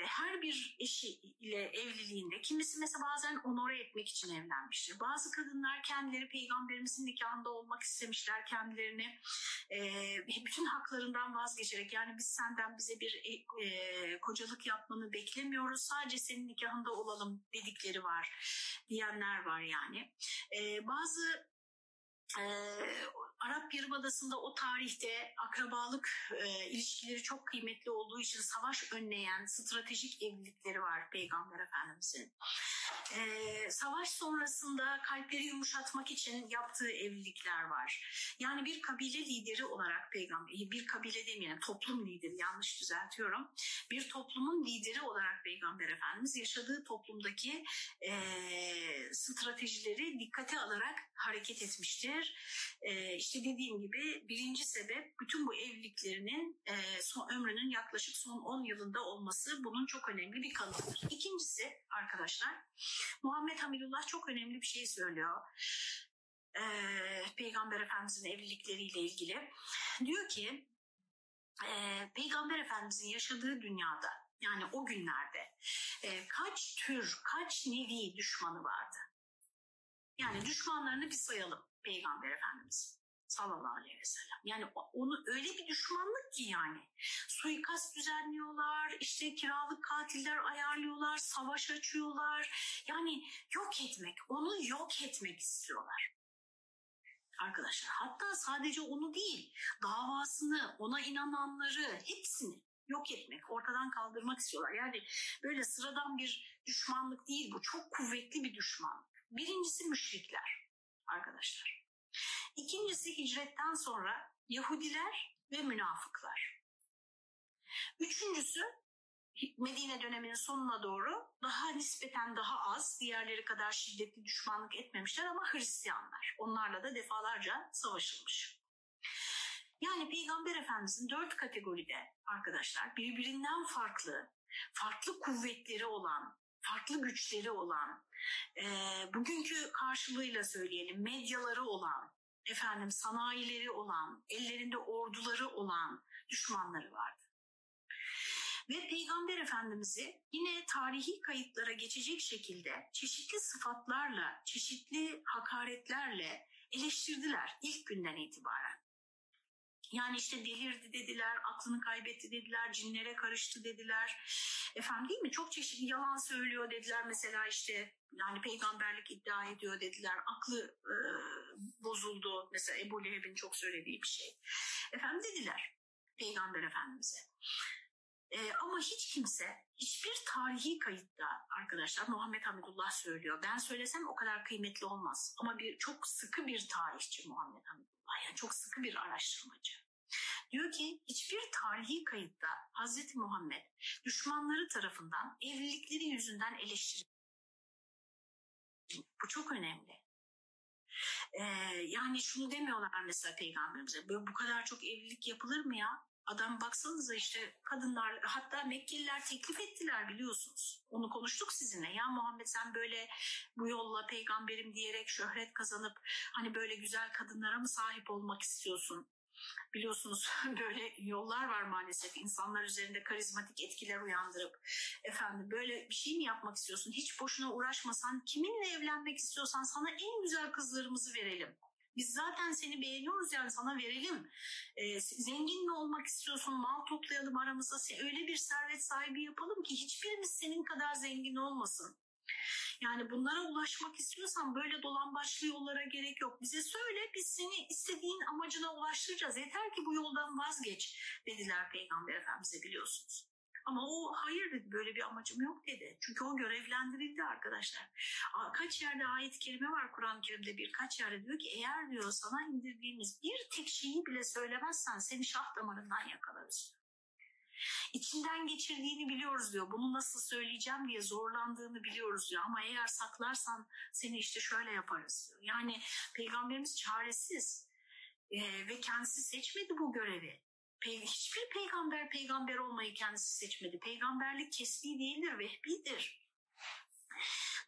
her bir eşiyle evliliğinde kimisi mesela bazen onore etmek için evlenmiştir. Bazı kadınlar kendileri peygamberimizin nikahında olmak istemişler kendilerini e, bütün haklarından vazgeçerek yani biz senden bize bir e, e, kocalık yapmanı beklemiyoruz sadece senin nikahında olalım dedikleri var diyenler var yani. E, bazı Ee, Arap Yarımadası'nda o tarihte akrabalık e, ilişkileri çok kıymetli olduğu için savaş önleyen stratejik evlilikleri var Peygamber Efendimizin. Ee, savaş sonrasında kalpleri yumuşatmak için yaptığı evlilikler var. Yani bir kabile lideri olarak peygamber, bir kabile demeyelim toplum lideri yanlış düzeltiyorum. Bir toplumun lideri olarak Peygamber Efendimiz yaşadığı toplumdaki e, stratejileri dikkate alarak hareket etmiştir. E, işte dediğim gibi birinci sebep bütün bu evliliklerinin e, son ömrünün yaklaşık son 10 yılında olması bunun çok önemli bir kanıtıdır. İkincisi arkadaşlar Muhammed Hamidullah çok önemli bir şey söylüyor. Ee, Peygamber Efendimizin evlilikleriyle ilgili. Diyor ki e, Peygamber Efendimizin yaşadığı dünyada yani o günlerde e, kaç tür, kaç nevi düşmanı vardı? Yani düşmanlarını bir sayalım Peygamber Efendimiz sallallahu aleyhi ve sellem. Yani onu öyle bir düşmanlık ki yani. Suikast düzenliyorlar, işte kiralık katiller ayarlıyorlar, savaş açıyorlar. Yani yok etmek, onu yok etmek istiyorlar. Arkadaşlar hatta sadece onu değil, davasını, ona inananları hepsini yok etmek, ortadan kaldırmak istiyorlar. Yani böyle sıradan bir düşmanlık değil bu, çok kuvvetli bir düşmanlık. Birincisi müşrikler arkadaşlar. İkincisi hicretten sonra Yahudiler ve münafıklar. Üçüncüsü Medine döneminin sonuna doğru daha nispeten daha az, diğerleri kadar şiddetli düşmanlık etmemişler ama Hristiyanlar. Onlarla da defalarca savaşılmış. Yani Peygamber Efendimizin dört kategoride arkadaşlar birbirinden farklı, farklı kuvvetleri olan, farklı güçleri olan, e, bugünkü karşılığıyla söyleyelim medyaları olan, efendim sanayileri olan, ellerinde orduları olan düşmanları vardı. Ve Peygamber Efendimiz'i yine tarihi kayıtlara geçecek şekilde çeşitli sıfatlarla, çeşitli hakaretlerle eleştirdiler ilk günden itibaren. Yani işte delirdi dediler, aklını kaybetti dediler, cinlere karıştı dediler. Efendim değil mi? Çok çeşitli yalan söylüyor dediler mesela işte yani peygamberlik iddia ediyor dediler. Aklı e, bozuldu. Mesela Ebu Leheb'in çok söylediği bir şey. Efendim dediler peygamber efendimize. E, ama hiç kimse, hiçbir tarihi kayıtta arkadaşlar Muhammed Hamidullah söylüyor. Ben söylesem o kadar kıymetli olmaz. Ama bir çok sıkı bir tarihçi Muhammed Hamidullah. Yani çok sıkı bir araştırmacı. Diyor ki hiçbir tarihi kayıtta Hazreti Muhammed düşmanları tarafından evlilikleri yüzünden eleştirildi. Bu çok önemli. Ee, yani şunu demiyorlar mesela peygamberimize. Böyle bu kadar çok evlilik yapılır mı ya? Adam baksanıza işte kadınlar hatta Mekkeliler teklif ettiler biliyorsunuz. Onu konuştuk sizinle. Ya Muhammed sen böyle bu yolla peygamberim diyerek şöhret kazanıp hani böyle güzel kadınlara mı sahip olmak istiyorsun? Biliyorsunuz böyle yollar var maalesef insanlar üzerinde karizmatik etkiler uyandırıp efendim böyle bir şey mi yapmak istiyorsun hiç boşuna uğraşmasan kiminle evlenmek istiyorsan sana en güzel kızlarımızı verelim. Biz zaten seni beğeniyoruz yani sana verelim. Ee, zengin mi olmak istiyorsun? Mal toplayalım aramıza. Öyle bir servet sahibi yapalım ki hiçbirimiz senin kadar zengin olmasın. Yani bunlara ulaşmak istiyorsan böyle dolan başlı yollara gerek yok. Bize söyle biz seni istediğin amacına ulaştıracağız. Yeter ki bu yoldan vazgeç dediler Peygamber Efendimiz'e biliyorsunuz. Ama o hayır dedi böyle bir amacım yok dedi. Çünkü o görevlendirildi arkadaşlar. Kaç yerde ayet-i kerime var Kur'an-ı Kerim'de birkaç yerde diyor ki eğer diyor sana indirdiğimiz bir tek şeyi bile söylemezsen seni şah damarından yakalarız diyor. İçinden geçirdiğini biliyoruz diyor. Bunu nasıl söyleyeceğim diye zorlandığını biliyoruz diyor. Ama eğer saklarsan seni işte şöyle yaparız diyor. Yani peygamberimiz çaresiz ee, ve kendisi seçmedi bu görevi. Pe hiçbir peygamber peygamber olmayı kendisi seçmedi. Peygamberlik kesbi değildir, vehbidir.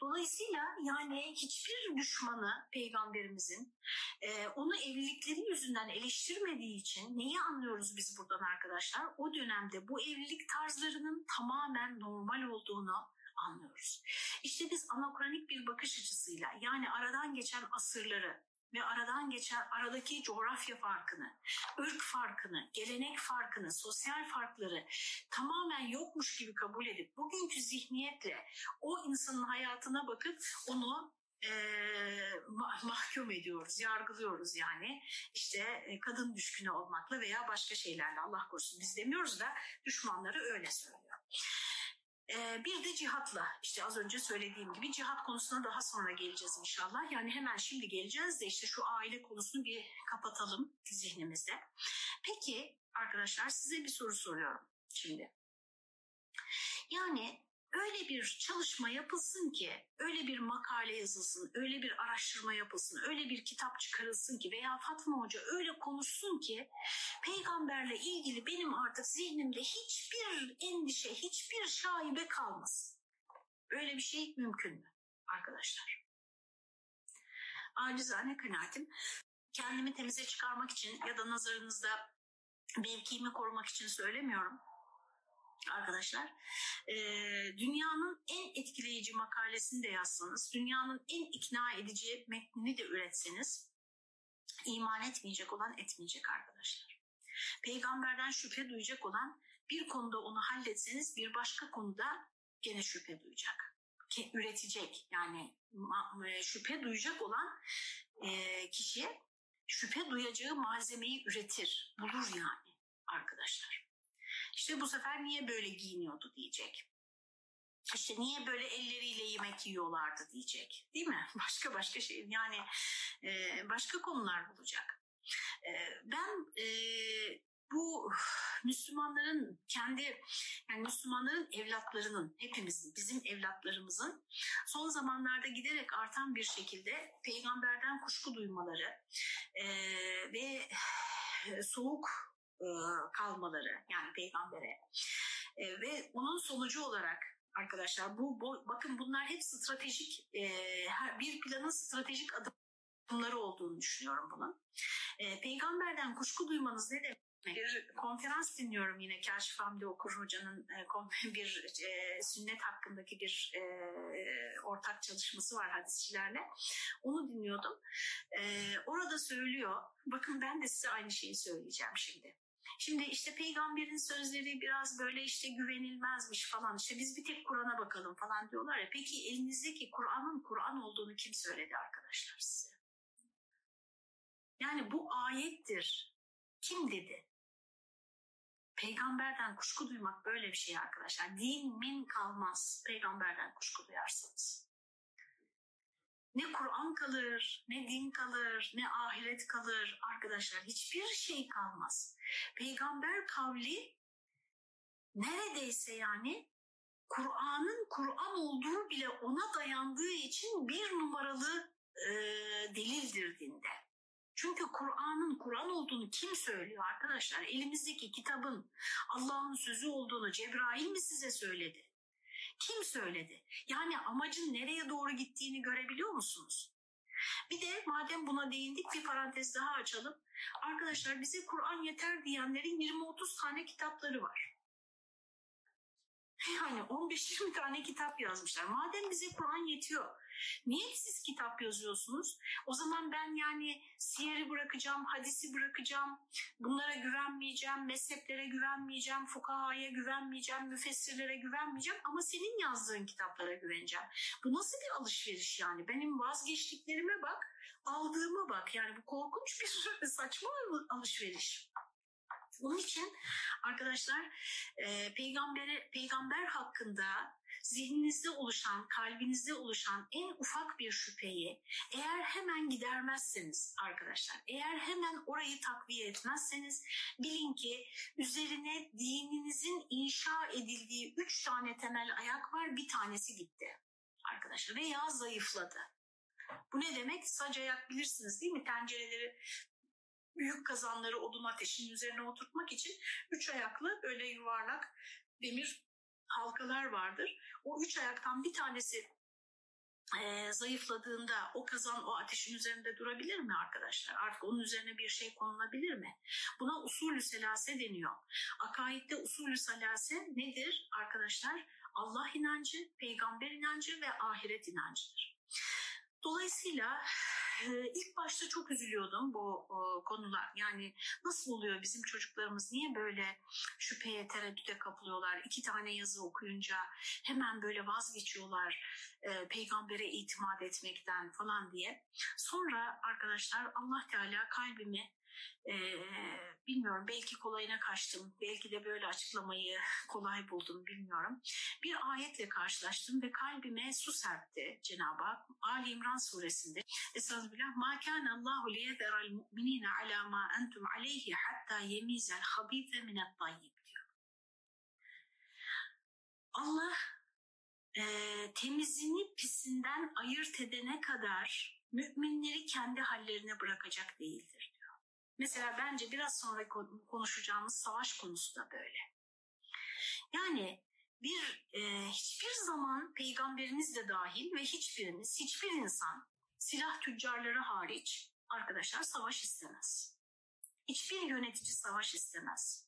Dolayısıyla yani hiçbir düşmanı peygamberimizin e, onu evlilikleri yüzünden eleştirmediği için neyi anlıyoruz biz buradan arkadaşlar? O dönemde bu evlilik tarzlarının tamamen normal olduğunu anlıyoruz. İşte biz anakronik bir bakış açısıyla yani aradan geçen asırları ve aradan geçen aradaki coğrafya farkını, ırk farkını, gelenek farkını, sosyal farkları tamamen yokmuş gibi kabul edip bugünkü zihniyetle o insanın hayatına bakıp onu e, ma- mahkum ediyoruz, yargılıyoruz yani. İşte e, kadın düşkünü olmakla veya başka şeylerle Allah korusun biz demiyoruz da düşmanları öyle söylüyor. Ee, bir de cihatla işte az önce söylediğim gibi cihat konusuna daha sonra geleceğiz inşallah. Yani hemen şimdi geleceğiz de işte şu aile konusunu bir kapatalım zihnimizde. Peki arkadaşlar size bir soru soruyorum şimdi. Yani öyle bir çalışma yapılsın ki, öyle bir makale yazılsın, öyle bir araştırma yapılsın, öyle bir kitap çıkarılsın ki veya Fatma Hoca öyle konuşsun ki peygamberle ilgili benim artık zihnimde hiçbir endişe, hiçbir şaibe kalmasın. Öyle bir şey mümkün mü arkadaşlar? Acizane kanaatim kendimi temize çıkarmak için ya da nazarınızda mevkimi korumak için söylemiyorum arkadaşlar. E, dünyanın en etkileyici makalesini de yazsanız, dünyanın en ikna edici metnini de üretseniz iman etmeyecek olan etmeyecek arkadaşlar. Peygamberden şüphe duyacak olan bir konuda onu halletseniz bir başka konuda gene şüphe duyacak. Ki, üretecek yani şüphe duyacak olan e, kişi şüphe duyacağı malzemeyi üretir, bulur yani arkadaşlar. İşte bu sefer niye böyle giyiniyordu diyecek. İşte niye böyle elleriyle yemek yiyorlardı diyecek. Değil mi? Başka başka şey yani e, başka konular bulacak. E, ben e, bu Müslümanların kendi yani Müslümanların evlatlarının hepimizin bizim evlatlarımızın son zamanlarda giderek artan bir şekilde peygamberden kuşku duymaları e, ve soğuk kalmaları yani peygambere e, ve onun sonucu olarak arkadaşlar bu, bu bakın bunlar hep stratejik e, bir planın stratejik adımları olduğunu düşünüyorum bunun. E, peygamberden kuşku duymanız ne demek? bir konferans dinliyorum yine Kaşif Hamdi Okur Hoca'nın bir e, sünnet hakkındaki bir e, ortak çalışması var hadisçilerle. Onu dinliyordum. E, orada söylüyor, bakın ben de size aynı şeyi söyleyeceğim şimdi. Şimdi işte peygamberin sözleri biraz böyle işte güvenilmezmiş falan. İşte biz bir tek Kur'an'a bakalım falan diyorlar ya. Peki elinizdeki Kur'an'ın Kur'an olduğunu kim söyledi arkadaşlar size? Yani bu ayettir. Kim dedi? Peygamberden kuşku duymak böyle bir şey arkadaşlar. Din min kalmaz peygamberden kuşku duyarsanız. Ne Kur'an kalır, ne din kalır, ne ahiret kalır arkadaşlar. Hiçbir şey kalmaz. Peygamber kavli neredeyse yani Kur'an'ın Kur'an olduğu bile ona dayandığı için bir numaralı e, delildir dinde. Çünkü Kur'an'ın Kur'an olduğunu kim söylüyor arkadaşlar? Elimizdeki kitabın Allah'ın sözü olduğunu Cebrail mi size söyledi? Kim söyledi? Yani amacın nereye doğru gittiğini görebiliyor musunuz? Bir de madem buna değindik bir parantez daha açalım. Arkadaşlar bize Kur'an yeter diyenlerin 20-30 tane kitapları var. Yani 15-20 tane kitap yazmışlar. Madem bize Kur'an yetiyor, Niye siz kitap yazıyorsunuz? O zaman ben yani siyeri bırakacağım, hadisi bırakacağım, bunlara güvenmeyeceğim, mezheplere güvenmeyeceğim, fukahaya güvenmeyeceğim, müfessirlere güvenmeyeceğim ama senin yazdığın kitaplara güveneceğim. Bu nasıl bir alışveriş yani? Benim vazgeçtiklerime bak, aldığıma bak. Yani bu korkunç bir saçma alışveriş. Onun için arkadaşlar e, peygambere, peygamber hakkında zihninizde oluşan, kalbinizde oluşan en ufak bir şüpheyi eğer hemen gidermezseniz arkadaşlar, eğer hemen orayı takviye etmezseniz bilin ki üzerine dininizin inşa edildiği üç tane temel ayak var, bir tanesi gitti arkadaşlar veya zayıfladı. Bu ne demek? Sac ayak bilirsiniz değil mi? Tencereleri büyük kazanları odun ateşinin üzerine oturtmak için üç ayaklı böyle yuvarlak demir halkalar vardır. O üç ayaktan bir tanesi e, zayıfladığında o kazan o ateşin üzerinde durabilir mi arkadaşlar? Artık onun üzerine bir şey konulabilir mi? Buna usulü selase deniyor. Akaidde usulü selase nedir arkadaşlar? Allah inancı, peygamber inancı ve ahiret inancıdır. Dolayısıyla ilk başta çok üzülüyordum bu konular. Yani nasıl oluyor bizim çocuklarımız niye böyle şüpheye, tereddüte kapılıyorlar? İki tane yazı okuyunca hemen böyle vazgeçiyorlar e, peygambere itimat etmekten falan diye. Sonra arkadaşlar Allah Teala kalbimi e, bilmiyorum belki kolayına kaçtım, belki de böyle açıklamayı kolay buldum bilmiyorum. Bir ayetle karşılaştım ve kalbime su serpti Cenab-ı Hak. Ali İmran suresinde Estağfirullah. Ma kana Allahu liyezera'l mu'minina ala ma entum aleyhi hatta yemizel habise minet tayyib diyor. Allah e, temizini pisinden ayırt edene kadar müminleri kendi hallerine bırakacak değildir. Mesela bence biraz sonra konuşacağımız savaş konusu da böyle. Yani bir e, hiçbir zaman peygamberimiz de dahil ve hiçbirimiz, hiçbir insan silah tüccarları hariç arkadaşlar savaş istemez. Hiçbir yönetici savaş istemez.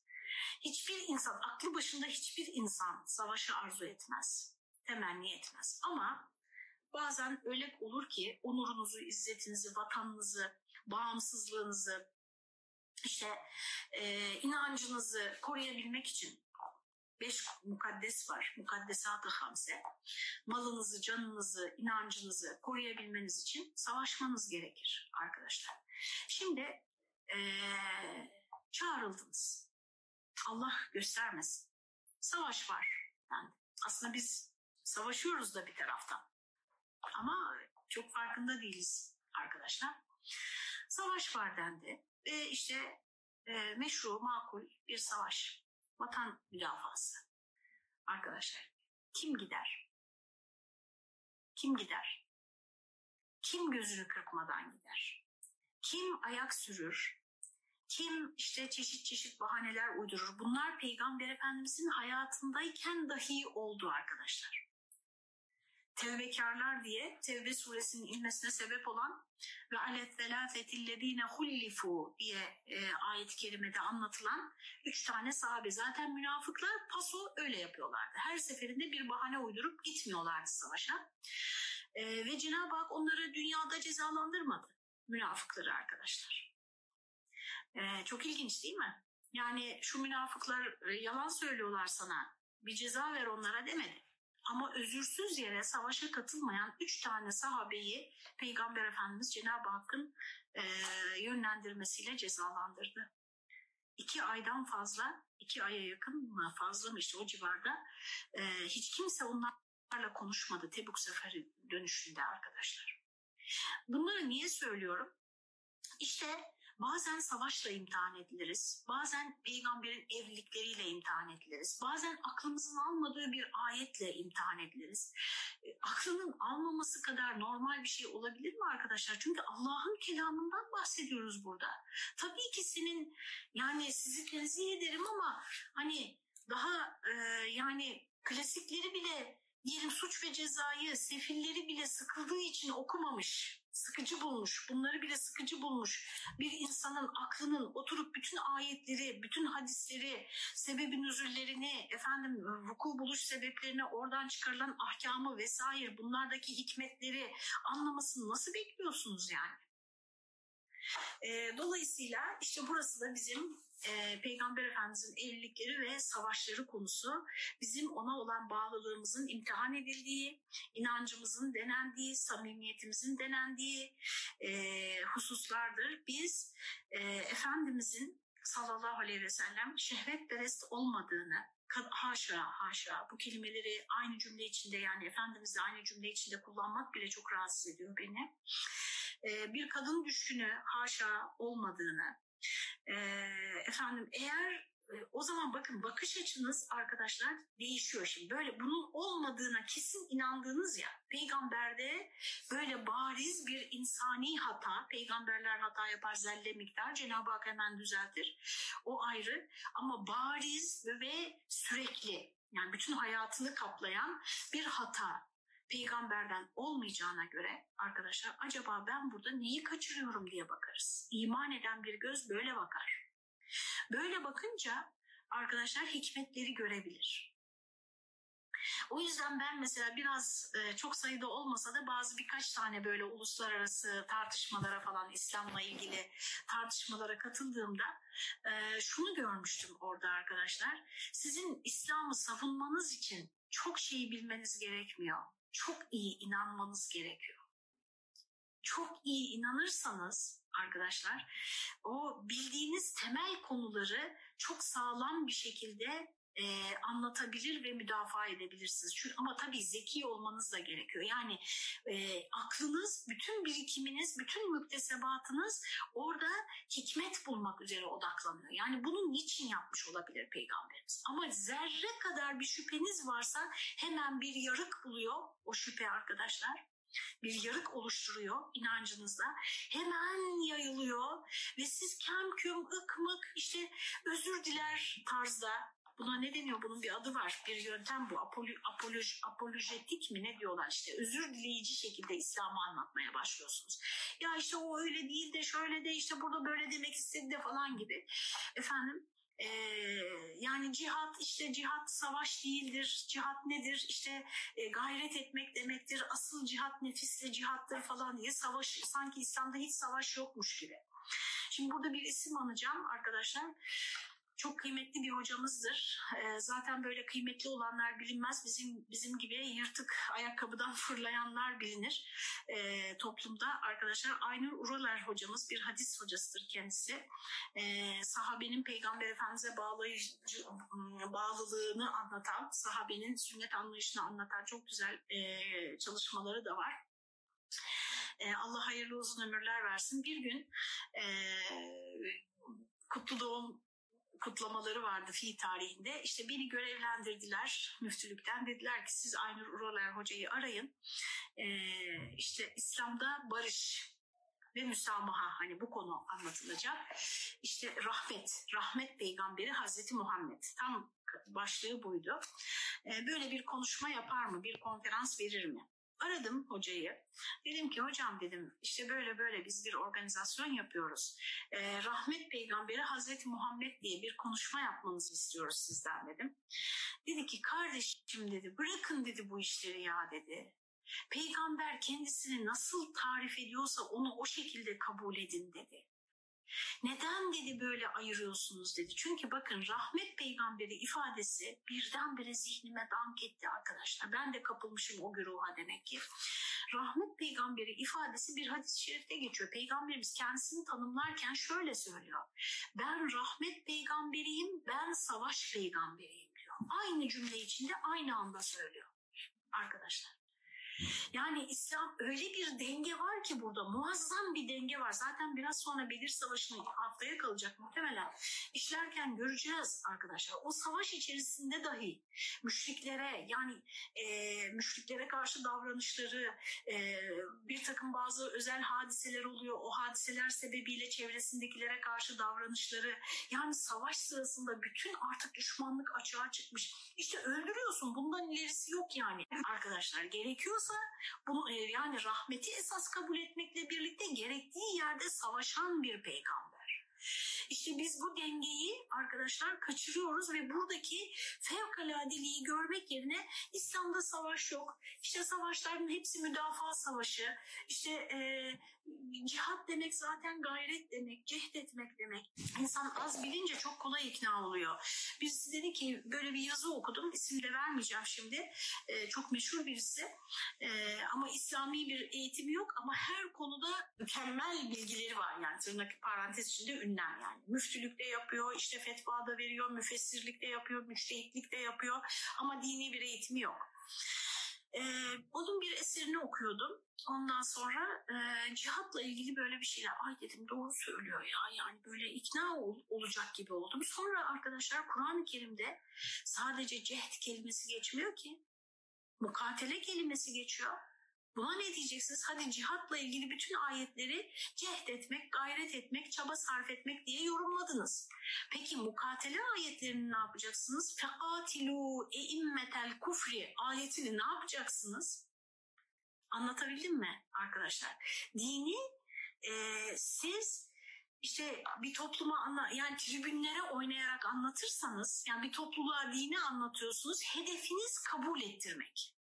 Hiçbir insan, aklı başında hiçbir insan savaşı arzu etmez, temenni etmez. Ama bazen öyle olur ki onurunuzu, izzetinizi, vatanınızı, bağımsızlığınızı, işte e, inancınızı koruyabilmek için beş mukaddes var. Mukaddesat-ı hamse. Malınızı, canınızı, inancınızı koruyabilmeniz için savaşmanız gerekir arkadaşlar. Şimdi e, çağrıldınız. Allah göstermesin. Savaş var. Yani aslında biz savaşıyoruz da bir taraftan. Ama çok farkında değiliz arkadaşlar. Savaş var dendi ve işte e, meşru, makul bir savaş, vatan müdafası. Arkadaşlar kim gider? Kim gider? Kim gözünü kırpmadan gider? Kim ayak sürür? Kim işte çeşit çeşit bahaneler uydurur? Bunlar Peygamber Efendimizin hayatındayken dahi oldu arkadaşlar tevbekarlar diye Tevbe suresinin inmesine sebep olan ve alet zelafetillezine hullifu diye e, ayet-i kerimede anlatılan üç tane sahabe. Zaten münafıklar paso öyle yapıyorlardı. Her seferinde bir bahane uydurup gitmiyorlardı savaşa. E, ve Cenab-ı Hak onları dünyada cezalandırmadı. Münafıkları arkadaşlar. E, çok ilginç değil mi? Yani şu münafıklar e, yalan söylüyorlar sana bir ceza ver onlara demedi. Ama özürsüz yere savaşa katılmayan üç tane sahabeyi Peygamber Efendimiz Cenab-ı Hakk'ın e, yönlendirmesiyle cezalandırdı. İki aydan fazla, iki aya yakın mı fazla mı işte o civarda e, hiç kimse onlarla konuşmadı Tebuk Seferi dönüşünde arkadaşlar. Bunları niye söylüyorum? İşte Bazen savaşla imtihan ediliriz. Bazen peygamberin evlilikleriyle imtihan ediliriz. Bazen aklımızın almadığı bir ayetle imtihan ediliriz. E, aklının almaması kadar normal bir şey olabilir mi arkadaşlar? Çünkü Allah'ın kelamından bahsediyoruz burada. Tabii ki senin yani sizi tenzih ederim ama hani daha e, yani klasikleri bile diyelim suç ve cezayı, sefilleri bile sıkıldığı için okumamış sıkıcı bulmuş, bunları bile sıkıcı bulmuş bir insanın aklının oturup bütün ayetleri, bütün hadisleri, sebebi nüzüllerini, efendim vuku buluş sebeplerini, oradan çıkarılan ahkamı vesaire bunlardaki hikmetleri anlamasını nasıl bekliyorsunuz yani? E, dolayısıyla işte burası da bizim e, Peygamber Efendimizin evlilikleri ve savaşları konusu bizim ona olan bağlılığımızın imtihan edildiği, inancımızın denendiği, samimiyetimizin denendiği e, hususlardır. Biz e, Efendimizin sallallahu aleyhi ve sellem şehvetperest olmadığını, haşa haşa bu kelimeleri aynı cümle içinde yani Efendimiz'i aynı cümle içinde kullanmak bile çok rahatsız ediyor beni. Ee, bir kadın düşkünü haşa olmadığını, e, efendim eğer o zaman bakın bakış açınız arkadaşlar değişiyor şimdi. Böyle bunun olmadığına kesin inandığınız ya peygamberde böyle bariz bir insani hata, peygamberler hata yapar zelle miktar Cenab-ı Hak hemen düzeltir. O ayrı ama bariz ve sürekli yani bütün hayatını kaplayan bir hata peygamberden olmayacağına göre arkadaşlar acaba ben burada neyi kaçırıyorum diye bakarız. İman eden bir göz böyle bakar. Böyle bakınca arkadaşlar hikmetleri görebilir. O yüzden ben mesela biraz e, çok sayıda olmasa da bazı birkaç tane böyle uluslararası tartışmalara falan İslam'la ilgili tartışmalara katıldığımda e, şunu görmüştüm orada arkadaşlar. Sizin İslam'ı savunmanız için çok şeyi bilmeniz gerekmiyor. Çok iyi inanmanız gerekiyor. Çok iyi inanırsanız arkadaşlar o bildiğiniz temel konuları çok sağlam bir şekilde e, anlatabilir ve müdafaa edebilirsiniz. Çünkü ama tabii zeki olmanız da gerekiyor. Yani e, aklınız, bütün birikiminiz, bütün müktesebatınız orada hikmet bulmak üzere odaklanıyor. Yani bunu niçin yapmış olabilir peygamberimiz? Ama zerre kadar bir şüpheniz varsa hemen bir yarık buluyor o şüphe arkadaşlar bir yarık oluşturuyor inancınızda. Hemen yayılıyor ve siz kem küm ık mık işte özür diler tarzda Buna ne deniyor? Bunun bir adı var. Bir yöntem bu. Apolo, apoloj, apolojetik mi ne diyorlar işte. Özür dileyici şekilde İslam'ı anlatmaya başlıyorsunuz. Ya işte o öyle değil de şöyle de işte burada böyle demek istedi de falan gibi. Efendim ee, yani cihat işte cihat savaş değildir. Cihat nedir? İşte e, gayret etmek demektir. Asıl cihat nefisle cihattır falan diye savaş sanki İslam'da hiç savaş yokmuş gibi. Şimdi burada bir isim anacağım arkadaşlar çok kıymetli bir hocamızdır. E, zaten böyle kıymetli olanlar bilinmez. Bizim bizim gibi yırtık ayakkabıdan fırlayanlar bilinir e, toplumda. Arkadaşlar Aynur Uraler hocamız bir hadis hocasıdır kendisi. E, sahabenin peygamber efendimize bağlayıcı, bağlılığını anlatan, sahabenin sünnet anlayışını anlatan çok güzel e, çalışmaları da var. E, Allah hayırlı uzun ömürler versin. Bir gün e, kutlu doğum kutlamaları vardı fi tarihinde. İşte beni görevlendirdiler müftülükten. Dediler ki siz Aynur Uraler hocayı arayın. Ee, işte İslam'da barış ve müsamaha hani bu konu anlatılacak. İşte rahmet, rahmet peygamberi Hazreti Muhammed. Tam başlığı buydu. Ee, böyle bir konuşma yapar mı? Bir konferans verir mi? Aradım hocayı. Dedim ki hocam dedim işte böyle böyle biz bir organizasyon yapıyoruz. Ee, Rahmet Peygamberi Hazreti Muhammed diye bir konuşma yapmanızı istiyoruz sizden dedim. Dedi ki kardeşim dedi bırakın dedi bu işleri ya dedi. Peygamber kendisini nasıl tarif ediyorsa onu o şekilde kabul edin dedi. Neden dedi böyle ayırıyorsunuz dedi. Çünkü bakın rahmet peygamberi ifadesi birdenbire zihnime dank etti arkadaşlar. Ben de kapılmışım o güruha demek ki. Rahmet peygamberi ifadesi bir hadis-i şerifte geçiyor. Peygamberimiz kendisini tanımlarken şöyle söylüyor. Ben rahmet peygamberiyim, ben savaş peygamberiyim diyor. Aynı cümle içinde aynı anda söylüyor arkadaşlar. Yani İslam öyle bir denge var ki burada muazzam bir denge var. Zaten biraz sonra Bedir Savaşı'nın haftaya kalacak muhtemelen. İşlerken göreceğiz arkadaşlar. O savaş içerisinde dahi müşriklere yani e, müşriklere karşı davranışları e, bir takım bazı özel hadiseler oluyor. O hadiseler sebebiyle çevresindekilere karşı davranışları yani savaş sırasında bütün artık düşmanlık açığa çıkmış. İşte öldürüyorsun. Bundan ilerisi yok yani. Arkadaşlar gerekiyorsa olmazsa bunu e, yani rahmeti esas kabul etmekle birlikte gerektiği yerde savaşan bir peygamber. İşte biz bu dengeyi arkadaşlar kaçırıyoruz ve buradaki fevkaladeliği görmek yerine İslam'da savaş yok. İşte savaşların hepsi müdafaa savaşı. İşte e, cihat demek zaten gayret demek, cehd etmek demek. İnsan az bilince çok kolay ikna oluyor. Birisi dedi ki böyle bir yazı okudum, isim de vermeyeceğim şimdi. E, çok meşhur birisi. E, ama İslami bir eğitimi yok ama her konuda mükemmel bilgileri var. Yani tırnak parantez içinde ünlem yani. Müftülükte yapıyor, işte fetva da veriyor, müfessirlikte yapıyor, müçtehitlikte yapıyor ama dini bir eğitimi yok. Ee, onun bir eserini okuyordum. Ondan sonra e, cihatla ilgili böyle bir şeyler. Ay dedim doğru söylüyor ya. Yani böyle ikna ol, olacak gibi oldum. Sonra arkadaşlar Kur'an-ı Kerim'de sadece cehd kelimesi geçmiyor ki. Mukatele kelimesi geçiyor. Buna ne diyeceksiniz? Hadi cihatla ilgili bütün ayetleri cehd etmek, gayret etmek, çaba sarf etmek diye yorumladınız. Peki mukatele ayetlerini ne yapacaksınız? Fekatilu eimmetel kufri ayetini ne yapacaksınız? Anlatabildim mi arkadaşlar? Dini e, siz işte bir topluma anla, yani tribünlere oynayarak anlatırsanız yani bir topluluğa dini anlatıyorsunuz hedefiniz kabul ettirmek.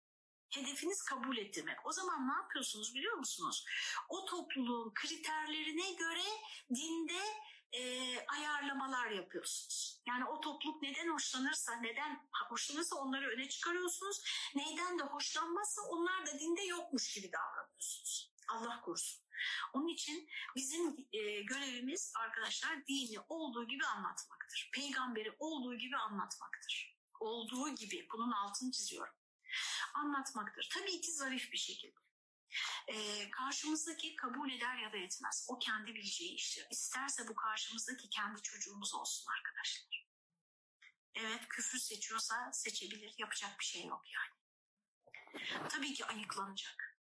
Hedefiniz kabul ettirmek. O zaman ne yapıyorsunuz biliyor musunuz? O topluluğun kriterlerine göre dinde e, ayarlamalar yapıyorsunuz. Yani o topluluk neden hoşlanırsa, neden hoşlanırsa onları öne çıkarıyorsunuz. Neyden de hoşlanmazsa onlar da dinde yokmuş gibi davranıyorsunuz. Allah korusun. Onun için bizim e, görevimiz arkadaşlar dini olduğu gibi anlatmaktır. Peygamberi olduğu gibi anlatmaktır. Olduğu gibi bunun altını çiziyorum. Anlatmaktır. Tabii ki zarif bir şekilde. Ee, karşımızdaki kabul eder ya da etmez. O kendi bileceği iştir. İsterse bu karşımızdaki kendi çocuğumuz olsun arkadaşlar. Evet küfür seçiyorsa seçebilir. Yapacak bir şey yok yani. Tabii ki ayıklanacak.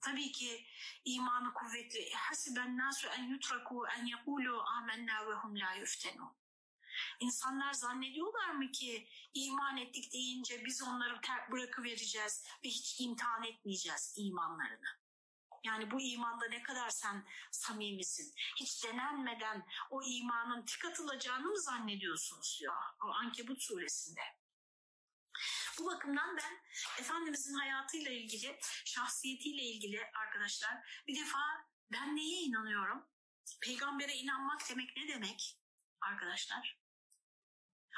Tabii ki imanı kuvvetli. Hasiben nasu en yutraku en yekulu amennâ ve hum la yuftenun. İnsanlar zannediyorlar mı ki iman ettik deyince biz onları terk bırakıvereceğiz ve hiç imtihan etmeyeceğiz imanlarını. Yani bu imanda ne kadar sen samimisin? Hiç denenmeden o imanın tık atılacağını mı zannediyorsunuz diyor Ankebut suresinde. Bu bakımdan ben Efendimizin hayatıyla ilgili, şahsiyetiyle ilgili arkadaşlar bir defa ben neye inanıyorum? Peygambere inanmak demek ne demek arkadaşlar?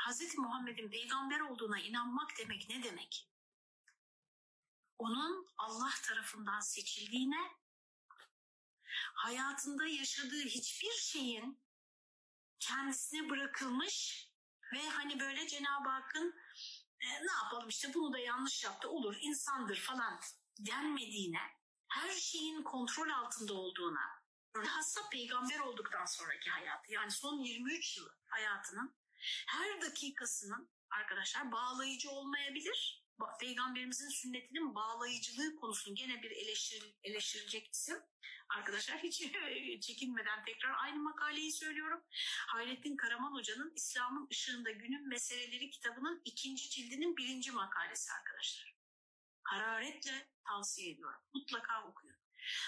Hazreti Muhammed'in peygamber olduğuna inanmak demek ne demek? Onun Allah tarafından seçildiğine, hayatında yaşadığı hiçbir şeyin kendisine bırakılmış ve hani böyle Cenab-ı Hakk'ın e, ne yapalım işte bunu da yanlış yaptı olur insandır falan denmediğine, her şeyin kontrol altında olduğuna, hassa peygamber olduktan sonraki hayatı yani son 23 yıl hayatının her dakikasının arkadaşlar bağlayıcı olmayabilir. Peygamberimizin sünnetinin bağlayıcılığı konusunu gene bir eleştiril, eleştirilecek isim. Arkadaşlar hiç çekinmeden tekrar aynı makaleyi söylüyorum. Hayrettin Karaman Hoca'nın İslam'ın Işığında Günün Meseleleri kitabının ikinci cildinin birinci makalesi arkadaşlar. Hararetle tavsiye ediyorum. Mutlaka okuyun.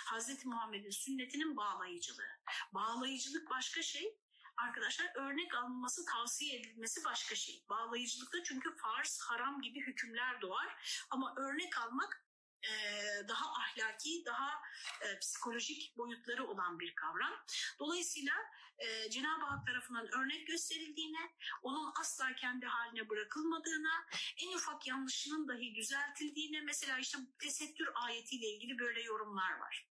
Hazreti Muhammed'in sünnetinin bağlayıcılığı. Bağlayıcılık başka şey, arkadaşlar örnek alınması, tavsiye edilmesi başka şey. Bağlayıcılıkta çünkü farz, haram gibi hükümler doğar ama örnek almak e, daha ahlaki, daha e, psikolojik boyutları olan bir kavram. Dolayısıyla e, Cenab-ı Hak tarafından örnek gösterildiğine, onun asla kendi haline bırakılmadığına, en ufak yanlışının dahi düzeltildiğine, mesela işte tesettür ayetiyle ilgili böyle yorumlar var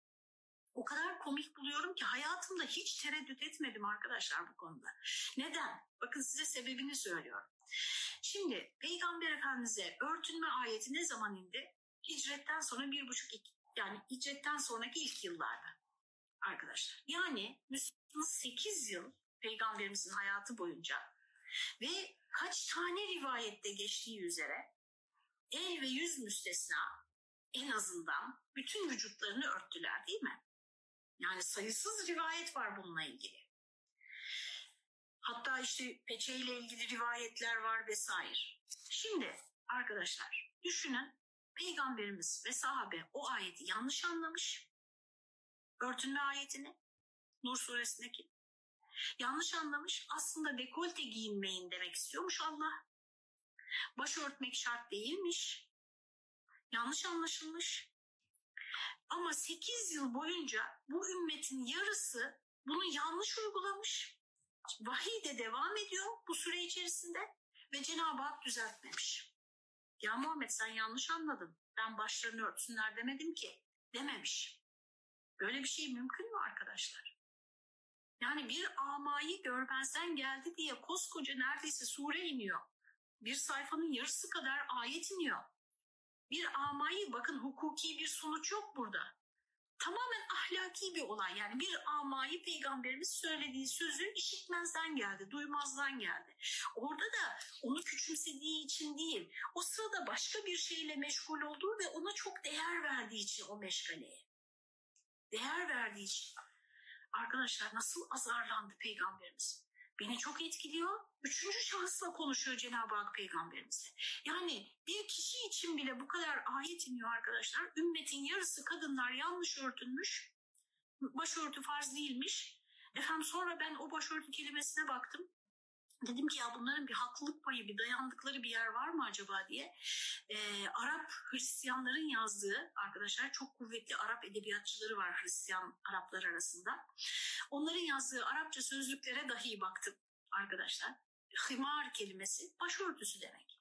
o kadar komik buluyorum ki hayatımda hiç tereddüt etmedim arkadaşlar bu konuda. Neden? Bakın size sebebini söylüyorum. Şimdi Peygamber Efendimiz'e örtünme ayeti ne zaman indi? Hicretten sonra bir buçuk iki, yani hicretten sonraki ilk yıllarda arkadaşlar. Yani Müslüman 8 yıl Peygamberimizin hayatı boyunca ve kaç tane rivayette geçtiği üzere el ve yüz müstesna en azından bütün vücutlarını örttüler değil mi? Yani sayısız rivayet var bununla ilgili. Hatta işte peçeyle ilgili rivayetler var vesaire. Şimdi arkadaşlar düşünün peygamberimiz ve sahabe o ayeti yanlış anlamış. Örtünme ayetini Nur suresindeki. Yanlış anlamış. Aslında dekolte giyinmeyin demek istiyormuş Allah. Baş örtmek şart değilmiş. Yanlış anlaşılmış. Ama 8 yıl boyunca bu ümmetin yarısı bunu yanlış uygulamış. Vahiy de devam ediyor bu süre içerisinde ve Cenab-ı Hak düzeltmemiş. Ya Muhammed sen yanlış anladın. Ben başlarını örtsünler demedim ki. Dememiş. Böyle bir şey mümkün mü arkadaşlar? Yani bir amayı görmezden geldi diye koskoca neredeyse sure iniyor. Bir sayfanın yarısı kadar ayet iniyor bir amayı bakın hukuki bir sonuç yok burada. Tamamen ahlaki bir olay yani bir amayı peygamberimiz söylediği sözü işitmezden geldi, duymazdan geldi. Orada da onu küçümsediği için değil, o sırada başka bir şeyle meşgul olduğu ve ona çok değer verdiği için o meşgaleye. Değer verdiği için. Arkadaşlar nasıl azarlandı peygamberimiz? Beni çok etkiliyor. Üçüncü şahısla konuşuyor Cenab-ı Hak peygamberimizle. Yani bir kişi için bile bu kadar ayet iniyor arkadaşlar. Ümmetin yarısı kadınlar yanlış örtünmüş. Başörtü farz değilmiş. Efendim sonra ben o başörtü kelimesine baktım. Dedim ki ya bunların bir haklılık payı, bir dayandıkları bir yer var mı acaba diye. Ee, Arap Hristiyanların yazdığı arkadaşlar çok kuvvetli Arap edebiyatçıları var Hristiyan Araplar arasında. Onların yazdığı Arapça sözlüklere dahi baktım arkadaşlar. Himar kelimesi başörtüsü demek.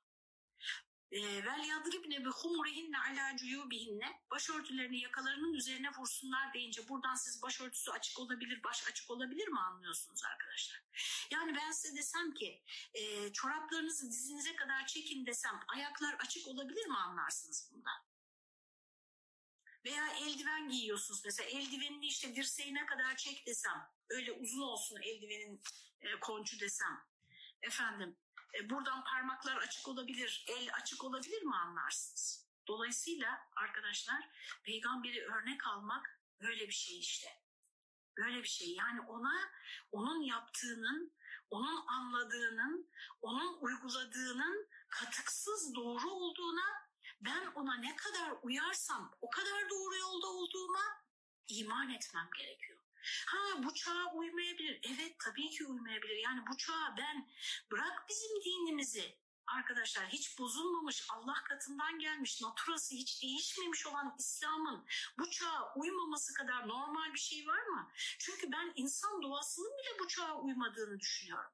Vel yadribne bi humurihinne ala cuyubihinne başörtülerini yakalarının üzerine vursunlar deyince buradan siz başörtüsü açık olabilir, baş açık olabilir mi anlıyorsunuz arkadaşlar? Yani ben size desem ki e, çoraplarınızı dizinize kadar çekin desem ayaklar açık olabilir mi anlarsınız bundan? Veya eldiven giyiyorsunuz mesela eldivenini işte dirseğine kadar çek desem öyle uzun olsun eldivenin e, konçu desem efendim e, buradan parmaklar açık olabilir, el açık olabilir mi anlarsınız? Dolayısıyla arkadaşlar peygamberi örnek almak böyle bir şey işte. Böyle bir şey yani ona onun yaptığının, onun anladığının, onun uyguladığının katıksız doğru olduğuna ben ona ne kadar uyarsam o kadar doğru yolda olduğuma iman etmem gerekiyor. Ha bu çağa uymayabilir. Evet tabii ki uymayabilir. Yani bu çağa ben bırak bizim dinimizi arkadaşlar hiç bozulmamış Allah katından gelmiş naturası hiç değişmemiş olan İslam'ın bu çağa uymaması kadar normal bir şey var mı? Çünkü ben insan doğasının bile bu çağa uymadığını düşünüyorum.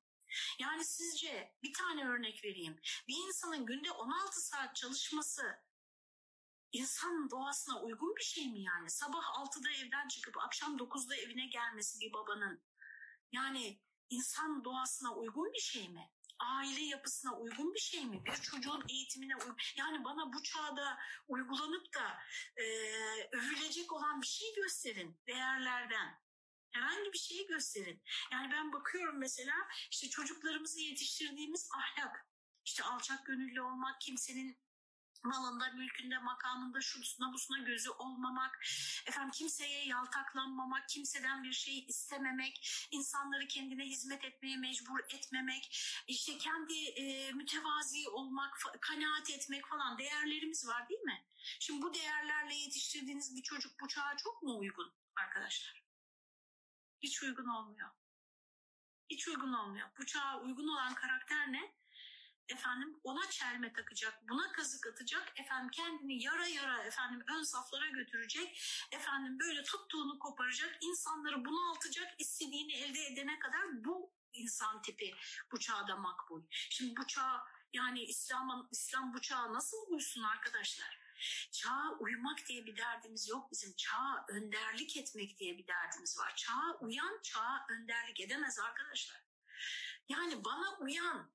Yani sizce bir tane örnek vereyim. Bir insanın günde 16 saat çalışması insan doğasına uygun bir şey mi yani? Sabah 6'da evden çıkıp akşam 9'da evine gelmesi bir babanın. Yani insan doğasına uygun bir şey mi? Aile yapısına uygun bir şey mi? Bir çocuğun eğitimine uygun. Yani bana bu çağda uygulanıp da e, övülecek olan bir şey gösterin değerlerden. Herhangi bir şeyi gösterin. Yani ben bakıyorum mesela işte çocuklarımızı yetiştirdiğimiz ahlak. İşte alçak gönüllü olmak, kimsenin malında, mülkünde, makamında, şusuna busuna gözü olmamak, efendim kimseye yaltaklanmamak, kimseden bir şey istememek, insanları kendine hizmet etmeye mecbur etmemek, işte kendi e, mütevazi olmak, kanaat etmek falan değerlerimiz var değil mi? Şimdi bu değerlerle yetiştirdiğiniz bir çocuk bu çağa çok mu uygun arkadaşlar? Hiç uygun olmuyor. Hiç uygun olmuyor. Bu çağa uygun olan karakter ne? Efendim ona çelme takacak, buna kazık atacak, efendim kendini yara yara efendim ön saflara götürecek, efendim böyle tuttuğunu koparacak, insanları bunaltacak, istediğini elde edene kadar bu insan tipi bu çağda makbul. Şimdi bu çağ yani İslam'ın İslam bu çağa nasıl uysun arkadaşlar? Çağa uymak diye bir derdimiz yok bizim. Çağa önderlik etmek diye bir derdimiz var. Çağa uyan çağa önderlik edemez arkadaşlar. Yani bana uyan,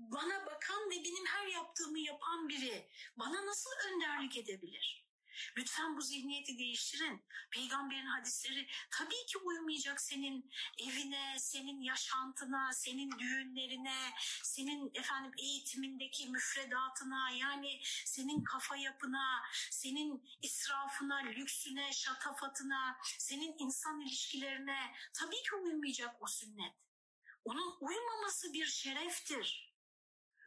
bana bakan ve benim her yaptığımı yapan biri bana nasıl önderlik edebilir? Lütfen bu zihniyeti değiştirin. Peygamberin hadisleri tabii ki uymayacak senin evine, senin yaşantına, senin düğünlerine, senin efendim eğitimindeki müfredatına, yani senin kafa yapına, senin israfına, lüksüne, şatafatına, senin insan ilişkilerine tabii ki uymayacak o sünnet. Onun uymaması bir şereftir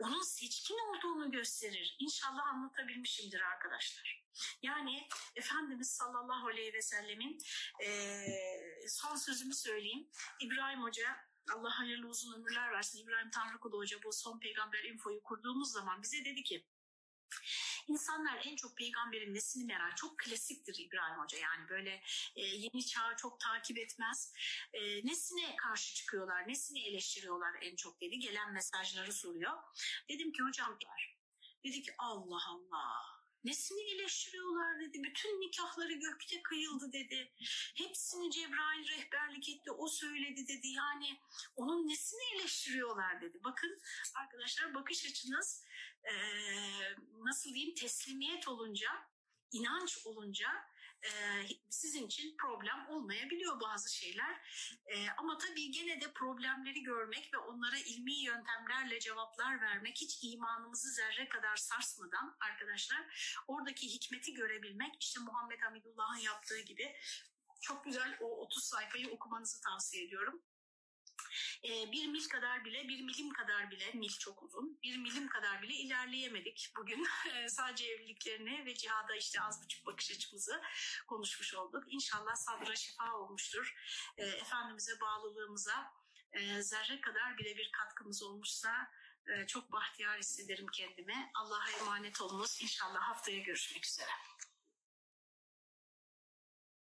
onun seçkin olduğunu gösterir. İnşallah anlatabilmişimdir arkadaşlar. Yani Efendimiz sallallahu aleyhi ve sellemin e, son sözümü söyleyeyim. İbrahim Hoca Allah hayırlı uzun ömürler versin. İbrahim Tanrıkulu Hoca bu son peygamber infoyu kurduğumuz zaman bize dedi ki İnsanlar en çok peygamberin nesini merak, çok klasiktir İbrahim Hoca yani böyle e, yeni çağı çok takip etmez. E, nesine karşı çıkıyorlar, nesini eleştiriyorlar en çok dedi. Gelen mesajları soruyor. Dedim ki hocam var. Dedi ki Allah Allah Nesini eleştiriyorlar dedi. Bütün nikahları gökte kıyıldı dedi. Hepsini Cebrail rehberlik etti. O söyledi dedi. Yani onun nesini eleştiriyorlar dedi. Bakın arkadaşlar bakış açınız e, nasıl diyeyim teslimiyet olunca, inanç olunca e, sizin için problem olmayabiliyor bazı şeyler. E, ama tabii gene de problemleri görmek ve onlara ilmi yöntemlerle cevaplar vermek hiç imanımızı zerre kadar sarsmadan arkadaşlar oradaki hikmeti görebilmek işte Muhammed Hamidullah'ın yaptığı gibi çok güzel o 30 sayfayı okumanızı tavsiye ediyorum. E, bir mil kadar bile, bir milim kadar bile, mil çok uzun, bir milim kadar bile ilerleyemedik bugün. E, sadece evliliklerini ve cihada işte az buçuk bakış açımızı konuşmuş olduk. İnşallah sabra şifa olmuştur. E, Efendimiz'e bağlılığımıza e, zerre kadar bile bir katkımız olmuşsa e, çok bahtiyar hissederim kendimi. Allah'a emanet olunuz. İnşallah haftaya görüşmek üzere.